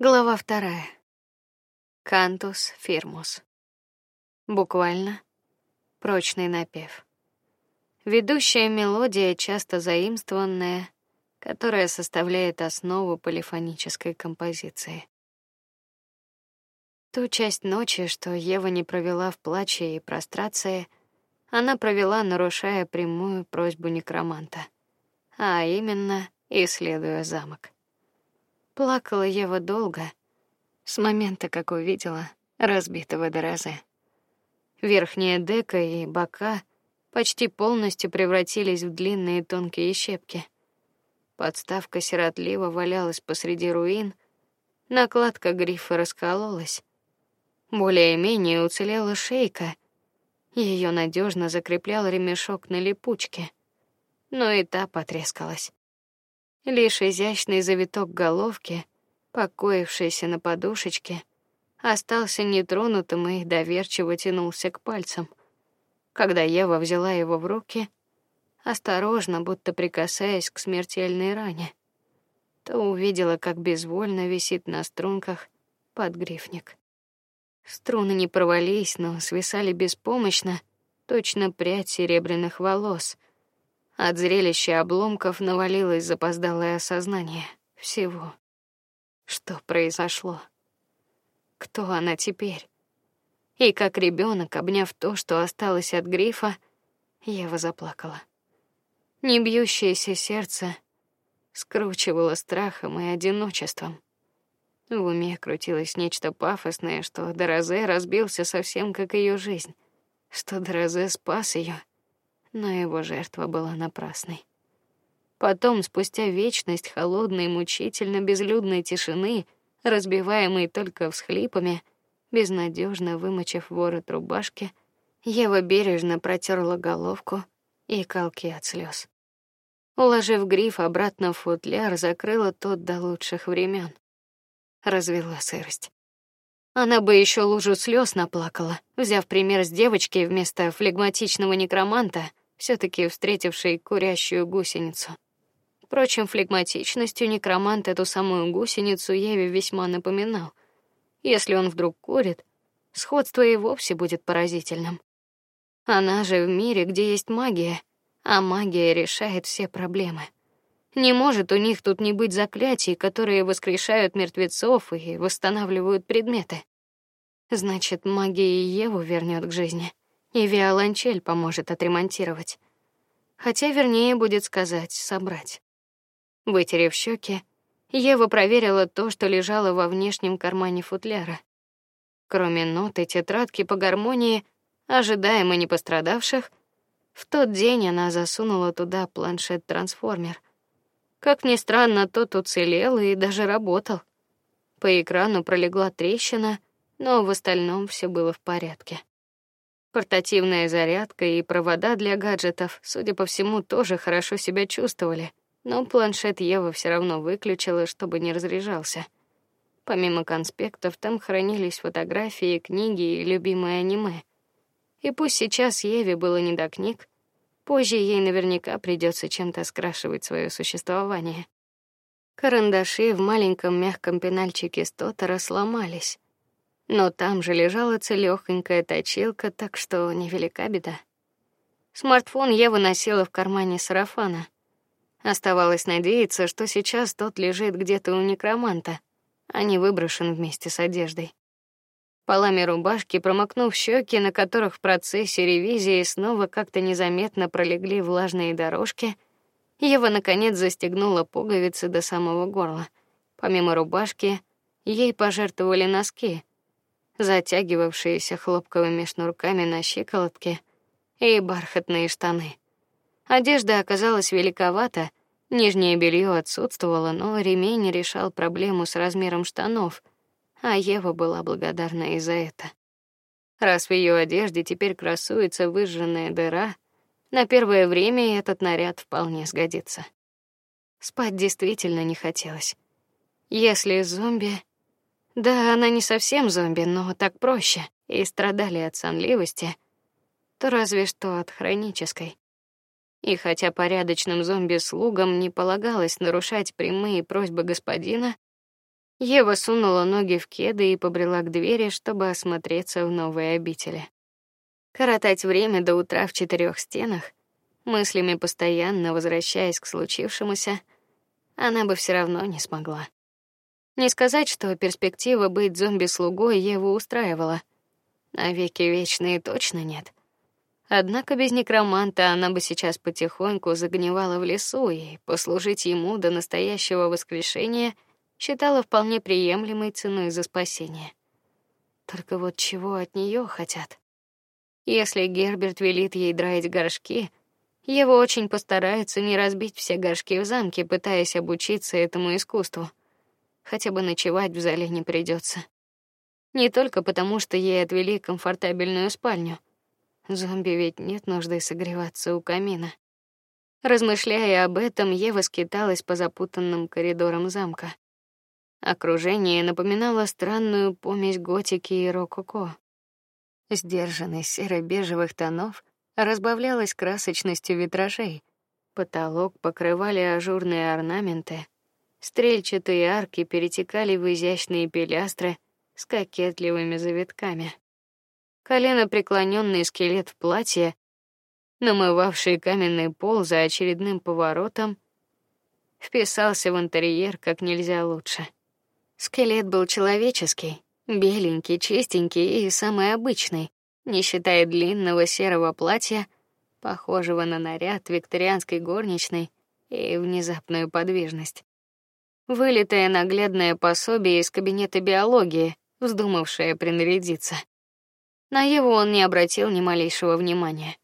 Глава вторая. Cantus firmus. Буквально прочный напев. Ведущая мелодия, часто заимствованная, которая составляет основу полифонической композиции. Ту часть ночи, что Ева не провела в плаче и прострации, она провела, нарушая прямую просьбу некроманта, а именно исследуя замок. Плакала Ева долго, с момента, как увидела разбитого Дорозе. Верхняя дека и бока почти полностью превратились в длинные тонкие щепки. Подставка сиротливо валялась посреди руин, накладка грифа раскололась. Более-менее уцелела шейка. Ее надежно закреплял ремешок на липучке, но и та потрескалась. Лишь изящный завиток головки, покоившийся на подушечке, остался нетронутым и доверчиво тянулся к пальцам. Когда Ева взяла его в руки, осторожно, будто прикасаясь к смертельной ране, то увидела, как безвольно висит на струнках подгрифник. Струны не провалились, но свисали беспомощно, точно прядь серебряных волос — от зрелища обломков навалилось запоздалое осознание всего, что произошло. Кто она теперь? И как ребенок, обняв то, что осталось от грифа, Ева заплакала. Не бьющееся сердце скручивало страхом и одиночеством. В уме крутилось нечто пафосное, что Дорозе разбился совсем как ее жизнь, что Дорозе спас ее но его жертва была напрасной. Потом, спустя вечность холодной, мучительно безлюдной тишины, разбиваемой только всхлипами, безнадежно вымочив ворот рубашки, Ева бережно протерла головку и колки от слез. Уложив гриф обратно в футляр, закрыла тот до лучших времен. Развела сырость. Она бы еще лужу слез наплакала, взяв пример с девочки вместо флегматичного некроманта, все таки встретивший курящую гусеницу. Впрочем, флегматичностью некромант эту самую гусеницу Еве весьма напоминал. Если он вдруг курит, сходство и вовсе будет поразительным. Она же в мире, где есть магия, а магия решает все проблемы. Не может у них тут не быть заклятий, которые воскрешают мертвецов и восстанавливают предметы. Значит, магия Еву вернет к жизни и виолончель поможет отремонтировать. Хотя вернее будет сказать собрать. Вытерев щеки, Ева проверила то, что лежало во внешнем кармане футляра. Кроме нот и тетрадки по гармонии, ожидаемо не пострадавших, в тот день она засунула туда планшет-трансформер. Как ни странно, тот уцелел и даже работал. По экрану пролегла трещина, но в остальном все было в порядке. Портативная зарядка и провода для гаджетов, судя по всему, тоже хорошо себя чувствовали, но планшет Ева все равно выключила, чтобы не разряжался. Помимо конспектов там хранились фотографии, книги и любимые аниме. И пусть сейчас Еве было не до книг, позже ей наверняка придется чем-то скрашивать свое существование. Карандаши в маленьком мягком пенальчике стотера сломались но там же лежала целёхонькая точилка, так что невелика беда. Смартфон я выносила в кармане сарафана. Оставалось надеяться, что сейчас тот лежит где-то у некроманта, а не выброшен вместе с одеждой. Полами рубашки, промокнув щеки, на которых в процессе ревизии снова как-то незаметно пролегли влажные дорожки, Ева наконец застегнула пуговицы до самого горла. Помимо рубашки, ей пожертвовали носки, затягивавшиеся хлопковыми шнурками на щиколотке, и бархатные штаны. Одежда оказалась великовата, нижнее белье отсутствовало, но ремень решал проблему с размером штанов, а Ева была благодарна и за это. Раз в ее одежде теперь красуется выжженная дыра, на первое время этот наряд вполне сгодится. Спать действительно не хотелось. Если зомби да, она не совсем зомби, но так проще, и страдали от сонливости, то разве что от хронической. И хотя порядочным зомби-слугам не полагалось нарушать прямые просьбы господина, Ева сунула ноги в кеды и побрела к двери, чтобы осмотреться в новой обители. Коротать время до утра в четырех стенах, мыслями постоянно возвращаясь к случившемуся, она бы все равно не смогла. Не сказать, что перспектива быть зомби-слугой Еву устраивала. А веки вечные точно нет. Однако без некроманта она бы сейчас потихоньку загнивала в лесу и послужить ему до настоящего воскрешения считала вполне приемлемой ценой за спасение. Только вот чего от нее хотят? Если Герберт велит ей драить горшки, его очень постарается не разбить все горшки в замке, пытаясь обучиться этому искусству. Хотя бы ночевать в зале не придется. Не только потому, что ей отвели комфортабельную спальню. Зомби ведь нет нужды согреваться у камина. Размышляя об этом, Ева скиталась по запутанным коридорам замка. Окружение напоминало странную помесь готики и рококо. Сдержанность серо-бежевых тонов разбавлялась красочностью витражей. Потолок покрывали ажурные орнаменты, стрельчатые арки перетекали в изящные пилястры с кокетливыми завитками колено преклоненный скелет в платье, намывавший каменный пол за очередным поворотом, вписался в интерьер как нельзя лучше. Скелет был человеческий, беленький, чистенький и самый обычный, не считая длинного серого платья, похожего на наряд викторианской горничной и внезапную подвижность. Вылитое наглядное пособие из кабинета биологии, вздумавшее принарядиться. На Еву он не обратил ни малейшего внимания.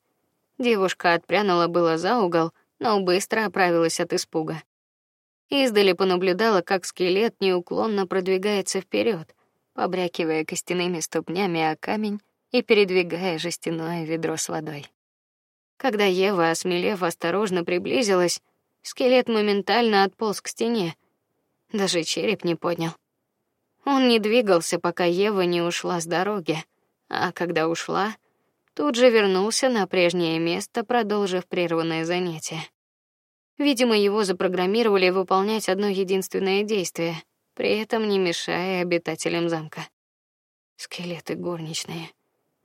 Девушка отпрянула было за угол, но быстро оправилась от испуга. Издали понаблюдала, как скелет неуклонно продвигается вперед, побрякивая костяными ступнями о камень и передвигая жестяное ведро с водой. Когда Ева, осмелев, осторожно приблизилась, скелет моментально отполз к стене. Даже череп не поднял. Он не двигался, пока Ева не ушла с дороги а когда ушла, тут же вернулся на прежнее место, продолжив прерванное занятие. Видимо, его запрограммировали выполнять одно единственное действие, при этом не мешая обитателям замка. Скелеты горничные.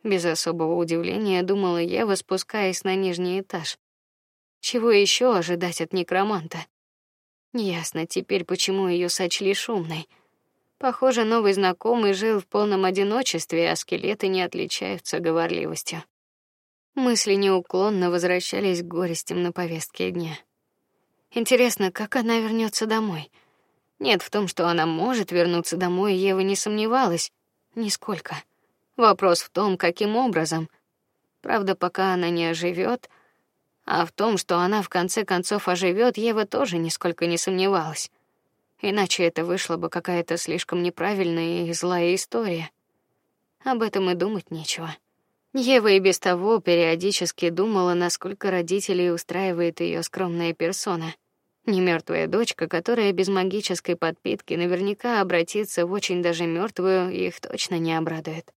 Без особого удивления думала я, спускаясь на нижний этаж. Чего еще ожидать от некроманта? Ясно теперь, почему ее сочли шумной. Похоже, новый знакомый жил в полном одиночестве, а скелеты не отличаются говорливостью. Мысли неуклонно возвращались к горестям на повестке дня. Интересно, как она вернется домой? Нет, в том, что она может вернуться домой, Ева не сомневалась нисколько. Вопрос в том, каким образом. Правда, пока она не оживет, а в том, что она в конце концов оживет, Ева тоже нисколько не сомневалась. Иначе это вышла бы какая-то слишком неправильная и злая история. Об этом и думать нечего. Ева и без того периодически думала, насколько родителей устраивает ее скромная персона. Не мертвая дочка, которая без магической подпитки наверняка обратится в очень даже мертвую, их точно не обрадует.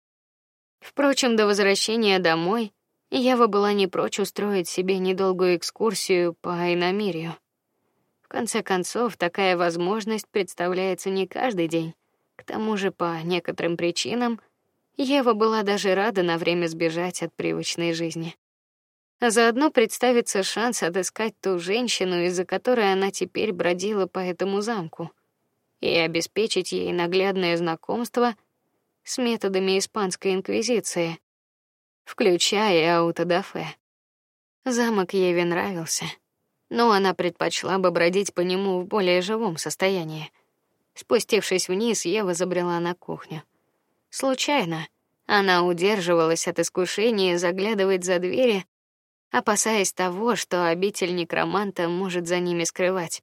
Впрочем, до возвращения домой Ева была не прочь устроить себе недолгую экскурсию по Айнамирию. В конце концов, такая возможность представляется не каждый день. К тому же, по некоторым причинам, Ева была даже рада на время сбежать от привычной жизни. А заодно представится шанс отыскать ту женщину, из-за которой она теперь бродила по этому замку, и обеспечить ей наглядное знакомство с методами испанской инквизиции, включая аутодафе. Замок Еве нравился но она предпочла бы бродить по нему в более живом состоянии. Спустившись вниз, Ева забрела на кухню. Случайно она удерживалась от искушения заглядывать за двери, опасаясь того, что обитель некроманта может за ними скрывать.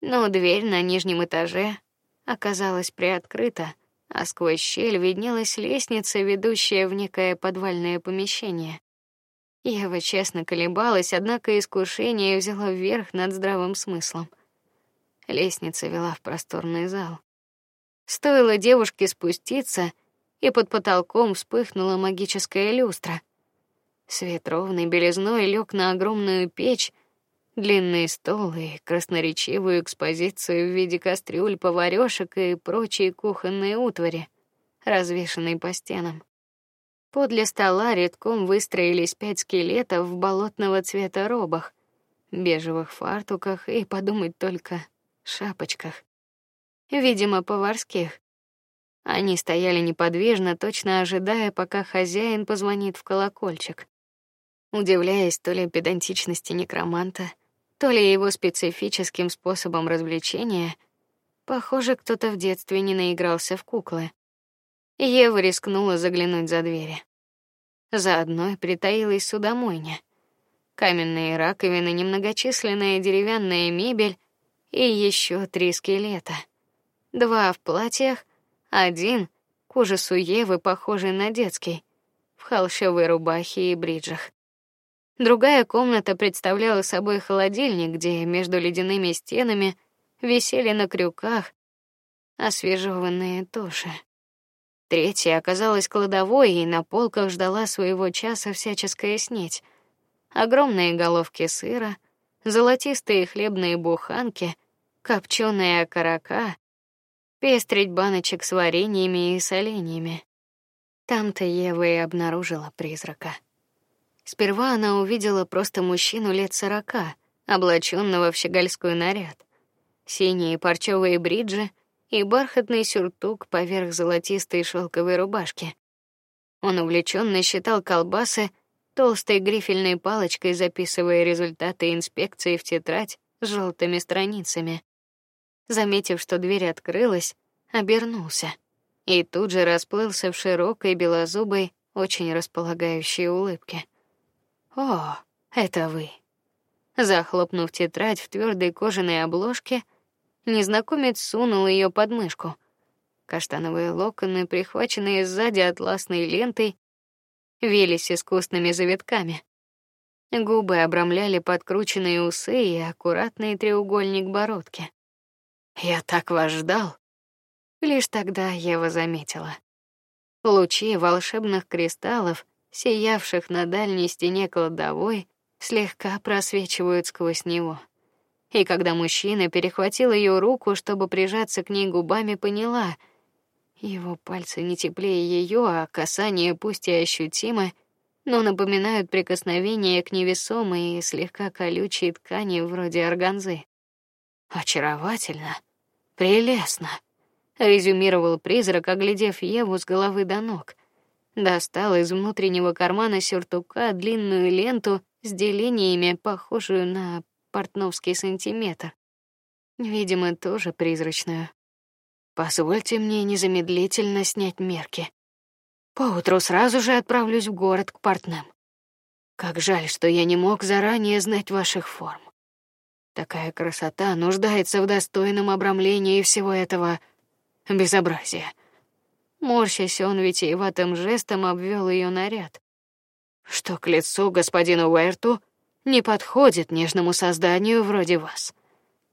Но дверь на нижнем этаже оказалась приоткрыта, а сквозь щель виднелась лестница, ведущая в некое подвальное помещение. Ева честно колебалась, однако искушение взяло верх над здравым смыслом. Лестница вела в просторный зал. Стоило девушке спуститься, и под потолком вспыхнула магическая люстра. Свет ровной белизной лег на огромную печь, длинный стол и красноречивую экспозицию в виде кастрюль, поварёшек и прочие кухонные утвари, развешанные по стенам. Подле стола редком выстроились пять скелетов в болотного цвета робах, бежевых фартуках и подумать только шапочках. Видимо, поварских. Они стояли неподвижно, точно ожидая, пока хозяин позвонит в колокольчик. Удивляясь то ли педантичности некроманта, то ли его специфическим способом развлечения, похоже, кто-то в детстве не наигрался в куклы. Ева рискнула заглянуть за двери. За одной притаилась судомойня. Каменные раковины, немногочисленная деревянная мебель и еще три скелета. Два в платьях, один к ужасу Евы похожий на детский, в холщовой рубахе и бриджах. Другая комната представляла собой холодильник, где между ледяными стенами висели на крюках освежеванные туши. Третья оказалась кладовой, и на полках ждала своего часа всяческая снеть. Огромные головки сыра, золотистые хлебные буханки, копченые окорока, пестрить баночек с вареньями и соленьями. Там-то Ева и обнаружила призрака. Сперва она увидела просто мужчину лет сорока, облаченного в щегольской наряд. Синие парчевые бриджи и бархатный сюртук поверх золотистой шелковой рубашки. Он увлеченно считал колбасы, толстой грифельной палочкой записывая результаты инспекции в тетрадь с желтыми страницами. Заметив, что дверь открылась, обернулся и тут же расплылся в широкой белозубой, очень располагающей улыбке. О, это вы. Захлопнув тетрадь в твердой кожаной обложке, незнакомец сунул ее под мышку. Каштановые локоны, прихваченные сзади атласной лентой, велись искусными завитками. Губы обрамляли подкрученные усы и аккуратный треугольник бородки. Я так вас ждал. Лишь тогда Ева заметила. Лучи волшебных кристаллов сиявших на дальней стене кладовой, слегка просвечивают сквозь него. И когда мужчина перехватил ее руку, чтобы прижаться к ней губами, поняла: его пальцы не теплее ее, а касание пусть и ощутимо, но напоминают прикосновение к невесомой и слегка колючей ткани вроде органзы. Очаровательно, прелестно, резюмировал призрак, оглядев Еву с головы до ног достал из внутреннего кармана сюртука длинную ленту с делениями, похожую на портновский сантиметр. Видимо, тоже призрачную. Позвольте мне незамедлительно снять мерки. Поутру сразу же отправлюсь в город к портным. Как жаль, что я не мог заранее знать ваших форм. Такая красота нуждается в достойном обрамлении всего этого безобразия. Морщась, он витиеватым жестом обвел ее наряд. Что к лицу господину Уэрту не подходит нежному созданию вроде вас.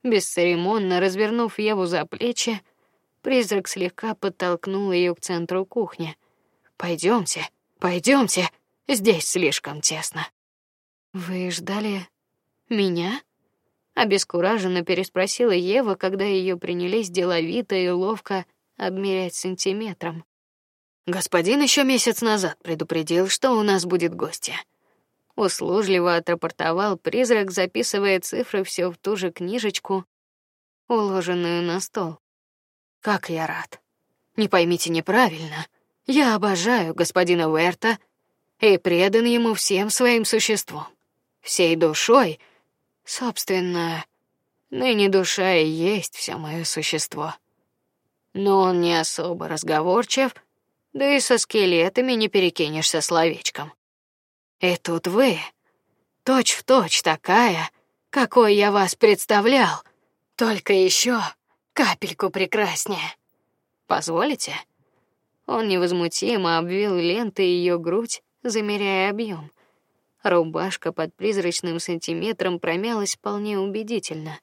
Бесцеремонно развернув Еву за плечи, призрак слегка подтолкнул ее к центру кухни. Пойдемте, пойдемте, здесь слишком тесно. Вы ждали меня? Обескураженно переспросила Ева, когда ее принялись деловито и ловко обмерять сантиметром. Господин еще месяц назад предупредил, что у нас будет гостья. Услужливо отрапортовал призрак, записывая цифры все в ту же книжечку, уложенную на стол. Как я рад. Не поймите неправильно. Я обожаю господина Верта и предан ему всем своим существом, всей душой. Собственно, ныне душа и есть все мое существо но он не особо разговорчив, да и со скелетами не перекинешься словечком. И тут вы, точь в точь такая, какой я вас представлял, только еще капельку прекраснее. Позволите? Он невозмутимо обвил лентой ее грудь, замеряя объем. Рубашка под призрачным сантиметром промялась вполне убедительно.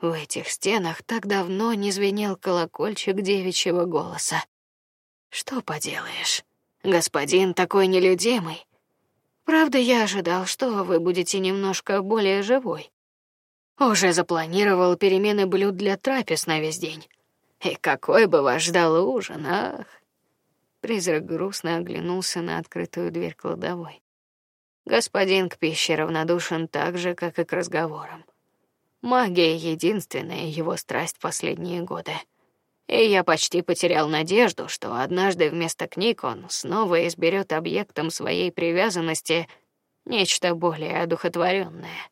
В этих стенах так давно не звенел колокольчик девичьего голоса. Что поделаешь, господин такой нелюдимый. Правда, я ожидал, что вы будете немножко более живой. Уже запланировал перемены блюд для трапез на весь день. И какой бы вас ждал ужин, ах. Призрак грустно оглянулся на открытую дверь кладовой. Господин к пище равнодушен так же, как и к разговорам. Магия единственная его страсть последние годы. И я почти потерял надежду, что однажды вместо книг он снова изберет объектом своей привязанности нечто более одухотворенное.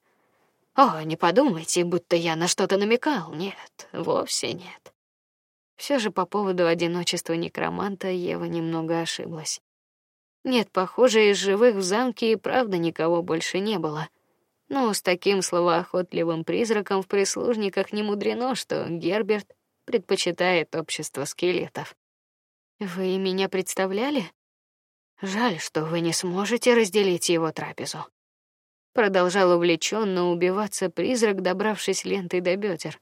О, не подумайте, будто я на что-то намекал. Нет, вовсе нет. Все же по поводу одиночества некроманта Ева немного ошиблась. Нет, похоже, из живых в замке и правда никого больше не было. Но с таким словоохотливым призраком в прислужниках не мудрено, что Герберт предпочитает общество скелетов. Вы меня представляли? Жаль, что вы не сможете разделить его трапезу. Продолжал увлеченно убиваться призрак, добравшись лентой до бедер.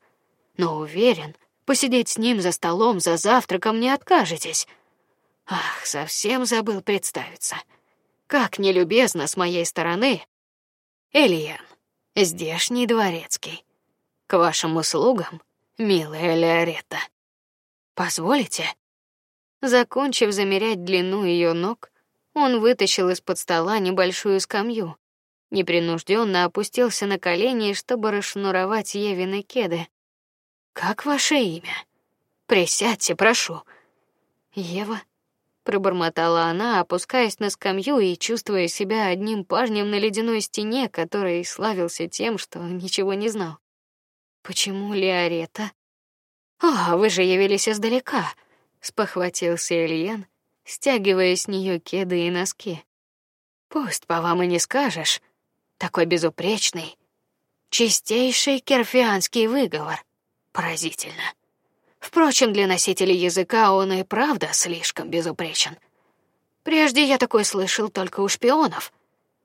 Но уверен, посидеть с ним за столом за завтраком не откажетесь. Ах, совсем забыл представиться. Как нелюбезно с моей стороны. Элиан, здешний дворецкий. К вашим услугам, милая Леоретта. Позволите? Закончив замерять длину ее ног, он вытащил из-под стола небольшую скамью, непринужденно опустился на колени, чтобы расшнуровать Евины кеды. Как ваше имя? Присядьте, прошу. Ева пробормотала она, опускаясь на скамью и чувствуя себя одним парнем на ледяной стене, который славился тем, что ничего не знал. Почему Леорета? А, вы же явились издалека, спохватился Ильян, стягивая с нее кеды и носки. Пусть по вам и не скажешь, такой безупречный, чистейший керфианский выговор. Поразительно. Впрочем, для носителей языка он и правда слишком безупречен. Прежде я такой слышал только у шпионов,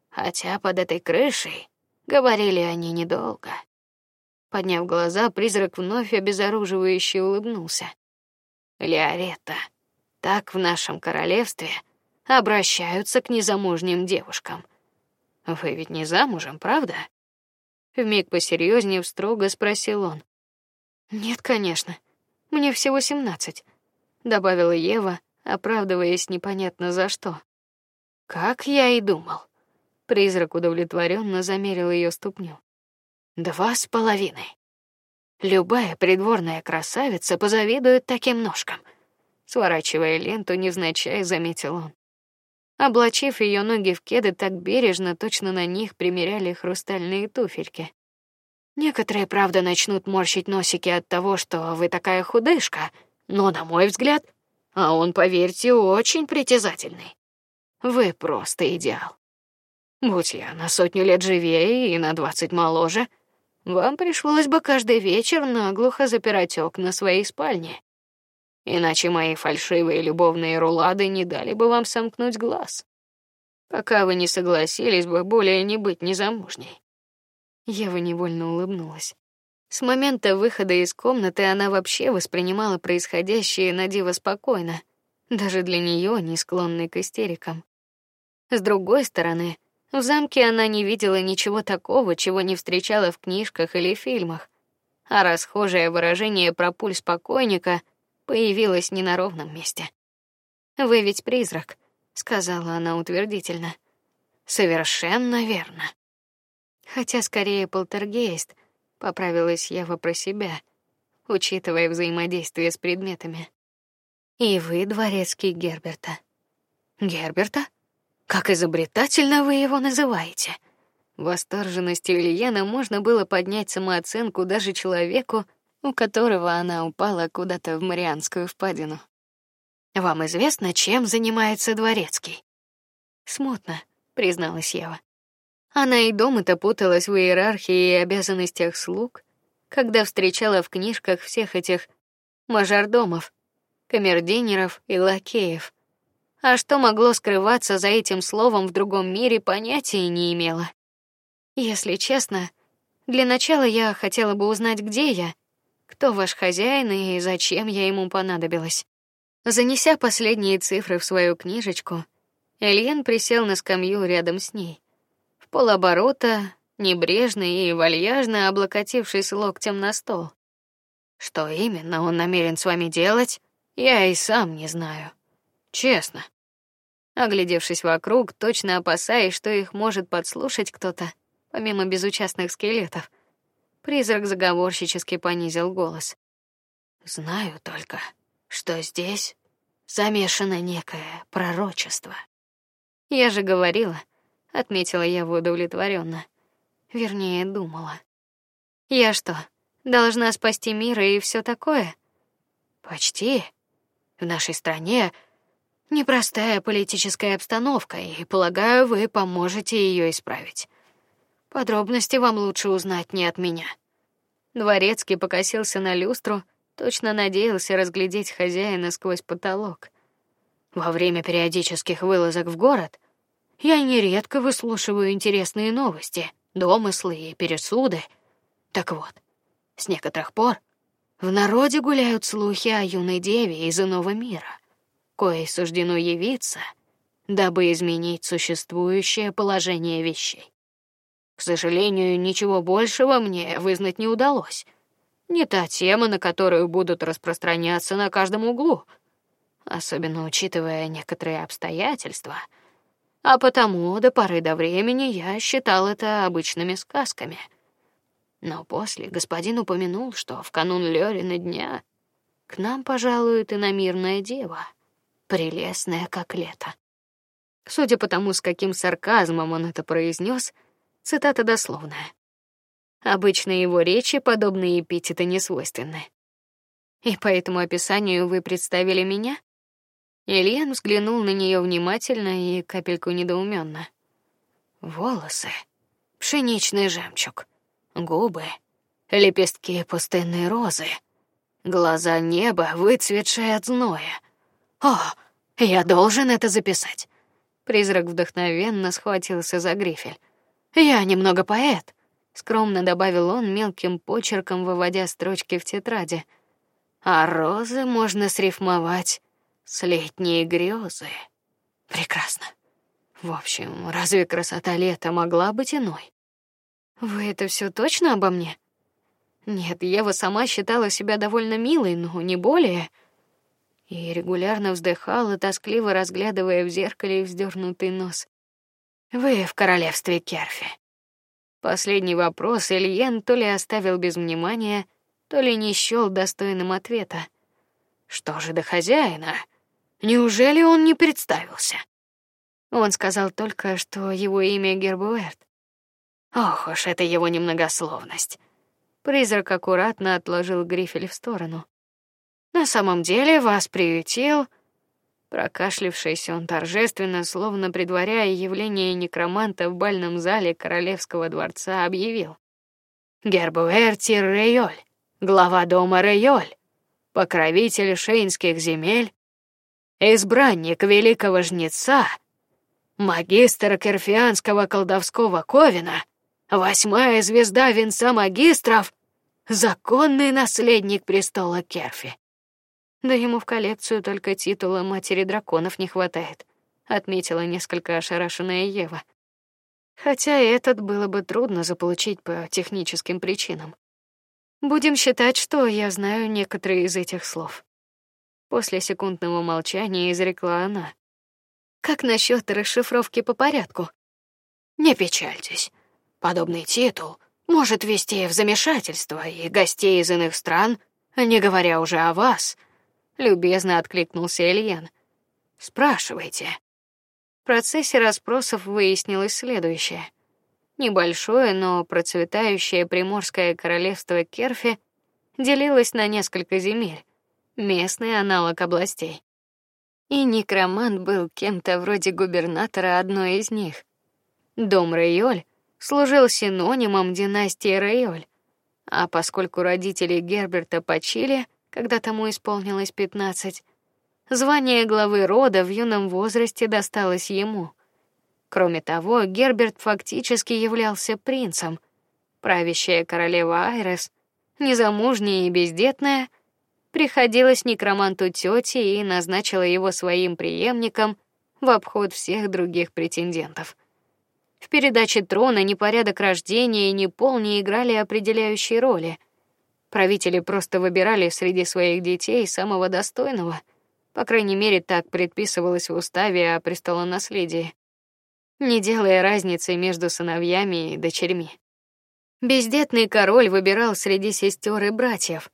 хотя под этой крышей говорили они недолго. Подняв глаза, призрак вновь обезоруживающе улыбнулся. Леорета, так в нашем королевстве обращаются к незамужним девушкам. Вы ведь не замужем, правда? Вмиг посерьезнее строго спросил он. Нет, конечно. Мне всего семнадцать, добавила Ева, оправдываясь непонятно за что. Как я и думал. Призрак удовлетворенно замерил ее ступню. Два с половиной. Любая придворная красавица позавидует таким ножкам. Сворачивая ленту, невзначай заметил он. Облачив ее ноги в кеды так бережно, точно на них примеряли хрустальные туфельки. Некоторые, правда, начнут морщить носики от того, что вы такая худышка, но на мой взгляд, а он, поверьте, очень притязательный. Вы просто идеал. Будь я на сотню лет живее и на двадцать моложе, вам пришлось бы каждый вечер наглухо запирать окна своей спальни. Иначе мои фальшивые любовные рулады не дали бы вам сомкнуть глаз, пока вы не согласились бы более не быть незамужней. Ева невольно улыбнулась. С момента выхода из комнаты она вообще воспринимала происходящее на диво спокойно, даже для нее не склонной к истерикам. С другой стороны, в замке она не видела ничего такого, чего не встречала в книжках или фильмах, а расхожее выражение про пульс покойника появилось не на ровном месте. Вы ведь призрак, сказала она утвердительно. Совершенно верно хотя скорее полтергейст, поправилась Ева про себя, учитывая взаимодействие с предметами. И вы дворецкий Герберта. Герберта? Как изобретательно вы его называете. Восторженностью Ильяна можно было поднять самооценку даже человеку, у которого она упала куда-то в Марианскую впадину. Вам известно, чем занимается дворецкий? Смутно, призналась Ева. Она и дома-то путалась в иерархии и обязанностях слуг, когда встречала в книжках всех этих мажордомов, камердинеров и лакеев. А что могло скрываться за этим словом в другом мире, понятия не имела. Если честно, для начала я хотела бы узнать, где я, кто ваш хозяин и зачем я ему понадобилась. Занеся последние цифры в свою книжечку, Эльен присел на скамью рядом с ней. Полоборота, небрежно и вальяжно облокотившись локтем на стол. Что именно он намерен с вами делать, я и сам не знаю. Честно. Оглядевшись вокруг, точно опасаясь, что их может подслушать кто-то, помимо безучастных скелетов, призрак заговорщически понизил голос. Знаю только, что здесь замешано некое пророчество. Я же говорила, отметила я удовлетворенно. Вернее, думала. Я что, должна спасти мир и все такое? Почти. В нашей стране непростая политическая обстановка, и полагаю, вы поможете ее исправить. Подробности вам лучше узнать не от меня. Дворецкий покосился на люстру, точно надеялся разглядеть хозяина сквозь потолок. Во время периодических вылазок в город я нередко выслушиваю интересные новости, домыслы и пересуды. Так вот, с некоторых пор в народе гуляют слухи о юной деве из иного мира, коей суждено явиться, дабы изменить существующее положение вещей. К сожалению, ничего большего мне вызнать не удалось. Не та тема, на которую будут распространяться на каждом углу, особенно учитывая некоторые обстоятельства. А потому до поры до времени я считал это обычными сказками — но после господин упомянул, что в канун Лёрина дня к нам пожалует иномирная дева, прелестная как лето. Судя по тому, с каким сарказмом он это произнес, цитата дословная. Обычно его речи подобные эпитеты не свойственны. И по этому описанию вы представили меня? Ильян взглянул на нее внимательно и капельку недоуменно. Волосы, пшеничный жемчуг, губы, лепестки пустынной розы, глаза неба, выцветшие от зноя. О, я должен это записать. Призрак вдохновенно схватился за грифель. Я немного поэт, скромно добавил он мелким почерком, выводя строчки в тетради. А розы можно срифмовать с летние грезы. Прекрасно. В общем, разве красота лета могла быть иной? Вы это все точно обо мне? Нет, Ева сама считала себя довольно милой, но не более. И регулярно вздыхала, тоскливо разглядывая в зеркале вздернутый нос. Вы в королевстве Керфи. Последний вопрос Ильен то ли оставил без внимания, то ли не счёл достойным ответа. Что же до хозяина? Неужели он не представился? Он сказал только, что его имя Гербуэрт. Ох уж это его немногословность. Призрак аккуратно отложил грифель в сторону. На самом деле вас приютил, прокашлявшись, он торжественно, словно предваряя явление некроманта в бальном зале королевского дворца, объявил: Гербуэрти Рейоль, глава дома Рейоль, покровитель шейнских земель, избранник великого жнеца, магистр керфианского колдовского ковина Восьмая звезда венца магистров, законный наследник престола Керфи. Да ему в коллекцию только титула матери драконов не хватает, отметила несколько ошарашенная Ева. Хотя этот было бы трудно заполучить по техническим причинам. Будем считать, что я знаю некоторые из этих слов. После секундного молчания изрекла она: "Как насчет расшифровки по порядку? Не печальтесь. Подобный титул может ввести в замешательство и гостей из иных стран, не говоря уже о вас. Любезно откликнулся Ильян. Спрашивайте. В процессе расспросов выяснилось следующее: небольшое, но процветающее приморское королевство Керфи делилось на несколько земель, местный аналог областей. И некромант был кем-то вроде губернатора одной из них. Дом Рейоль служил синонимом династии Рейоль. А поскольку родители Герберта почили, когда тому исполнилось пятнадцать, звание главы рода в юном возрасте досталось ему. Кроме того, Герберт фактически являлся принцем. Правящая королева Айрес, незамужняя и бездетная, приходилась некроманту тёте и назначила его своим преемником в обход всех других претендентов. В передаче трона ни порядок рождения, ни пол не играли определяющей роли. Правители просто выбирали среди своих детей самого достойного. По крайней мере, так предписывалось в уставе о престолонаследии, не делая разницы между сыновьями и дочерьми. Бездетный король выбирал среди сестер и братьев.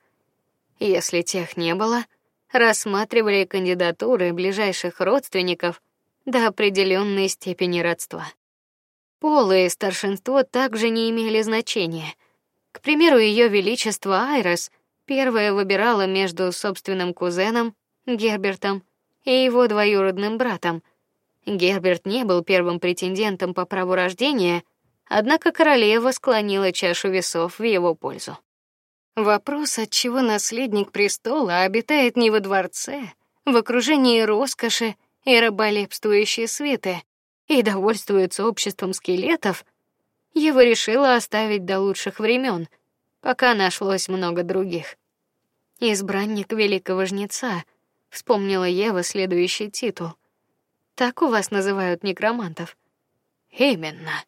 Если тех не было, рассматривали кандидатуры ближайших родственников до определенной степени родства. Пол и старшинство также не имели значения. К примеру, ее величество Айрес первая выбирала между собственным кузеном Гербертом и его двоюродным братом. Герберт не был первым претендентом по праву рождения, однако королева склонила чашу весов в его пользу. Вопрос, от чего наследник престола обитает не во дворце, в окружении роскоши и раболепствующей свиты, и довольствуется обществом скелетов, его решила оставить до лучших времен, пока нашлось много других. Избранник великого жнеца, вспомнила Ева следующий титул. Так у вас называют некромантов. Именно.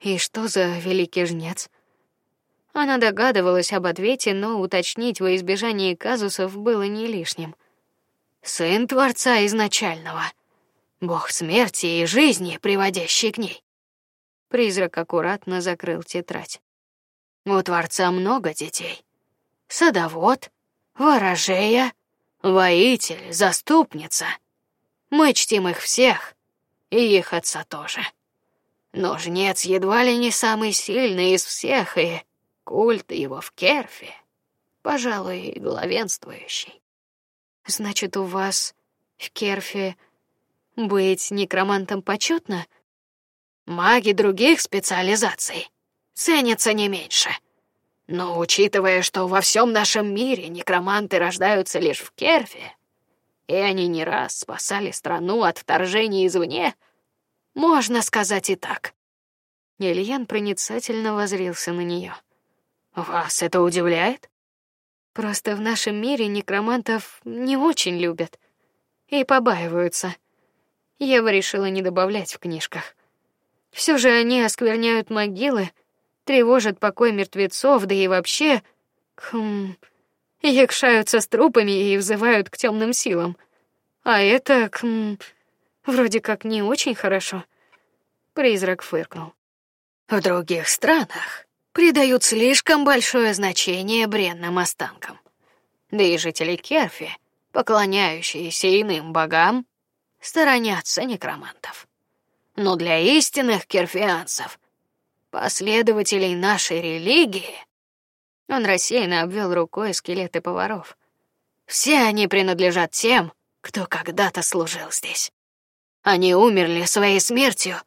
И что за великий жнец? Она догадывалась об ответе, но уточнить во избежание казусов было не лишним. Сын Творца изначального бог смерти и жизни, приводящий к ней. Призрак аккуратно закрыл тетрадь. У Творца много детей. Садовод, ворожея, воитель, заступница. Мы чтим их всех, и их отца тоже. Но жнец едва ли не самый сильный из всех, и культ его в Керфе, пожалуй, главенствующий. Значит, у вас в Керфе быть некромантом почетно. Маги других специализаций ценятся не меньше. Но учитывая, что во всем нашем мире некроманты рождаются лишь в Керфе, и они не раз спасали страну от вторжения извне, можно сказать и так. Ильян проницательно возрился на нее. Вас это удивляет? Просто в нашем мире некромантов не очень любят и побаиваются. Ева решила не добавлять в книжках. Все же они оскверняют могилы, тревожат покой мертвецов, да и вообще, хм, якшаются с трупами и взывают к темным силам. А это, хм, вроде как не очень хорошо. Призрак фыркнул. В других странах придают слишком большое значение бренным останкам. Да и жители Керфи, поклоняющиеся иным богам, сторонятся некромантов. Но для истинных керфианцев, последователей нашей религии, он рассеянно обвел рукой скелеты поваров. Все они принадлежат тем, кто когда-то служил здесь. Они умерли своей смертью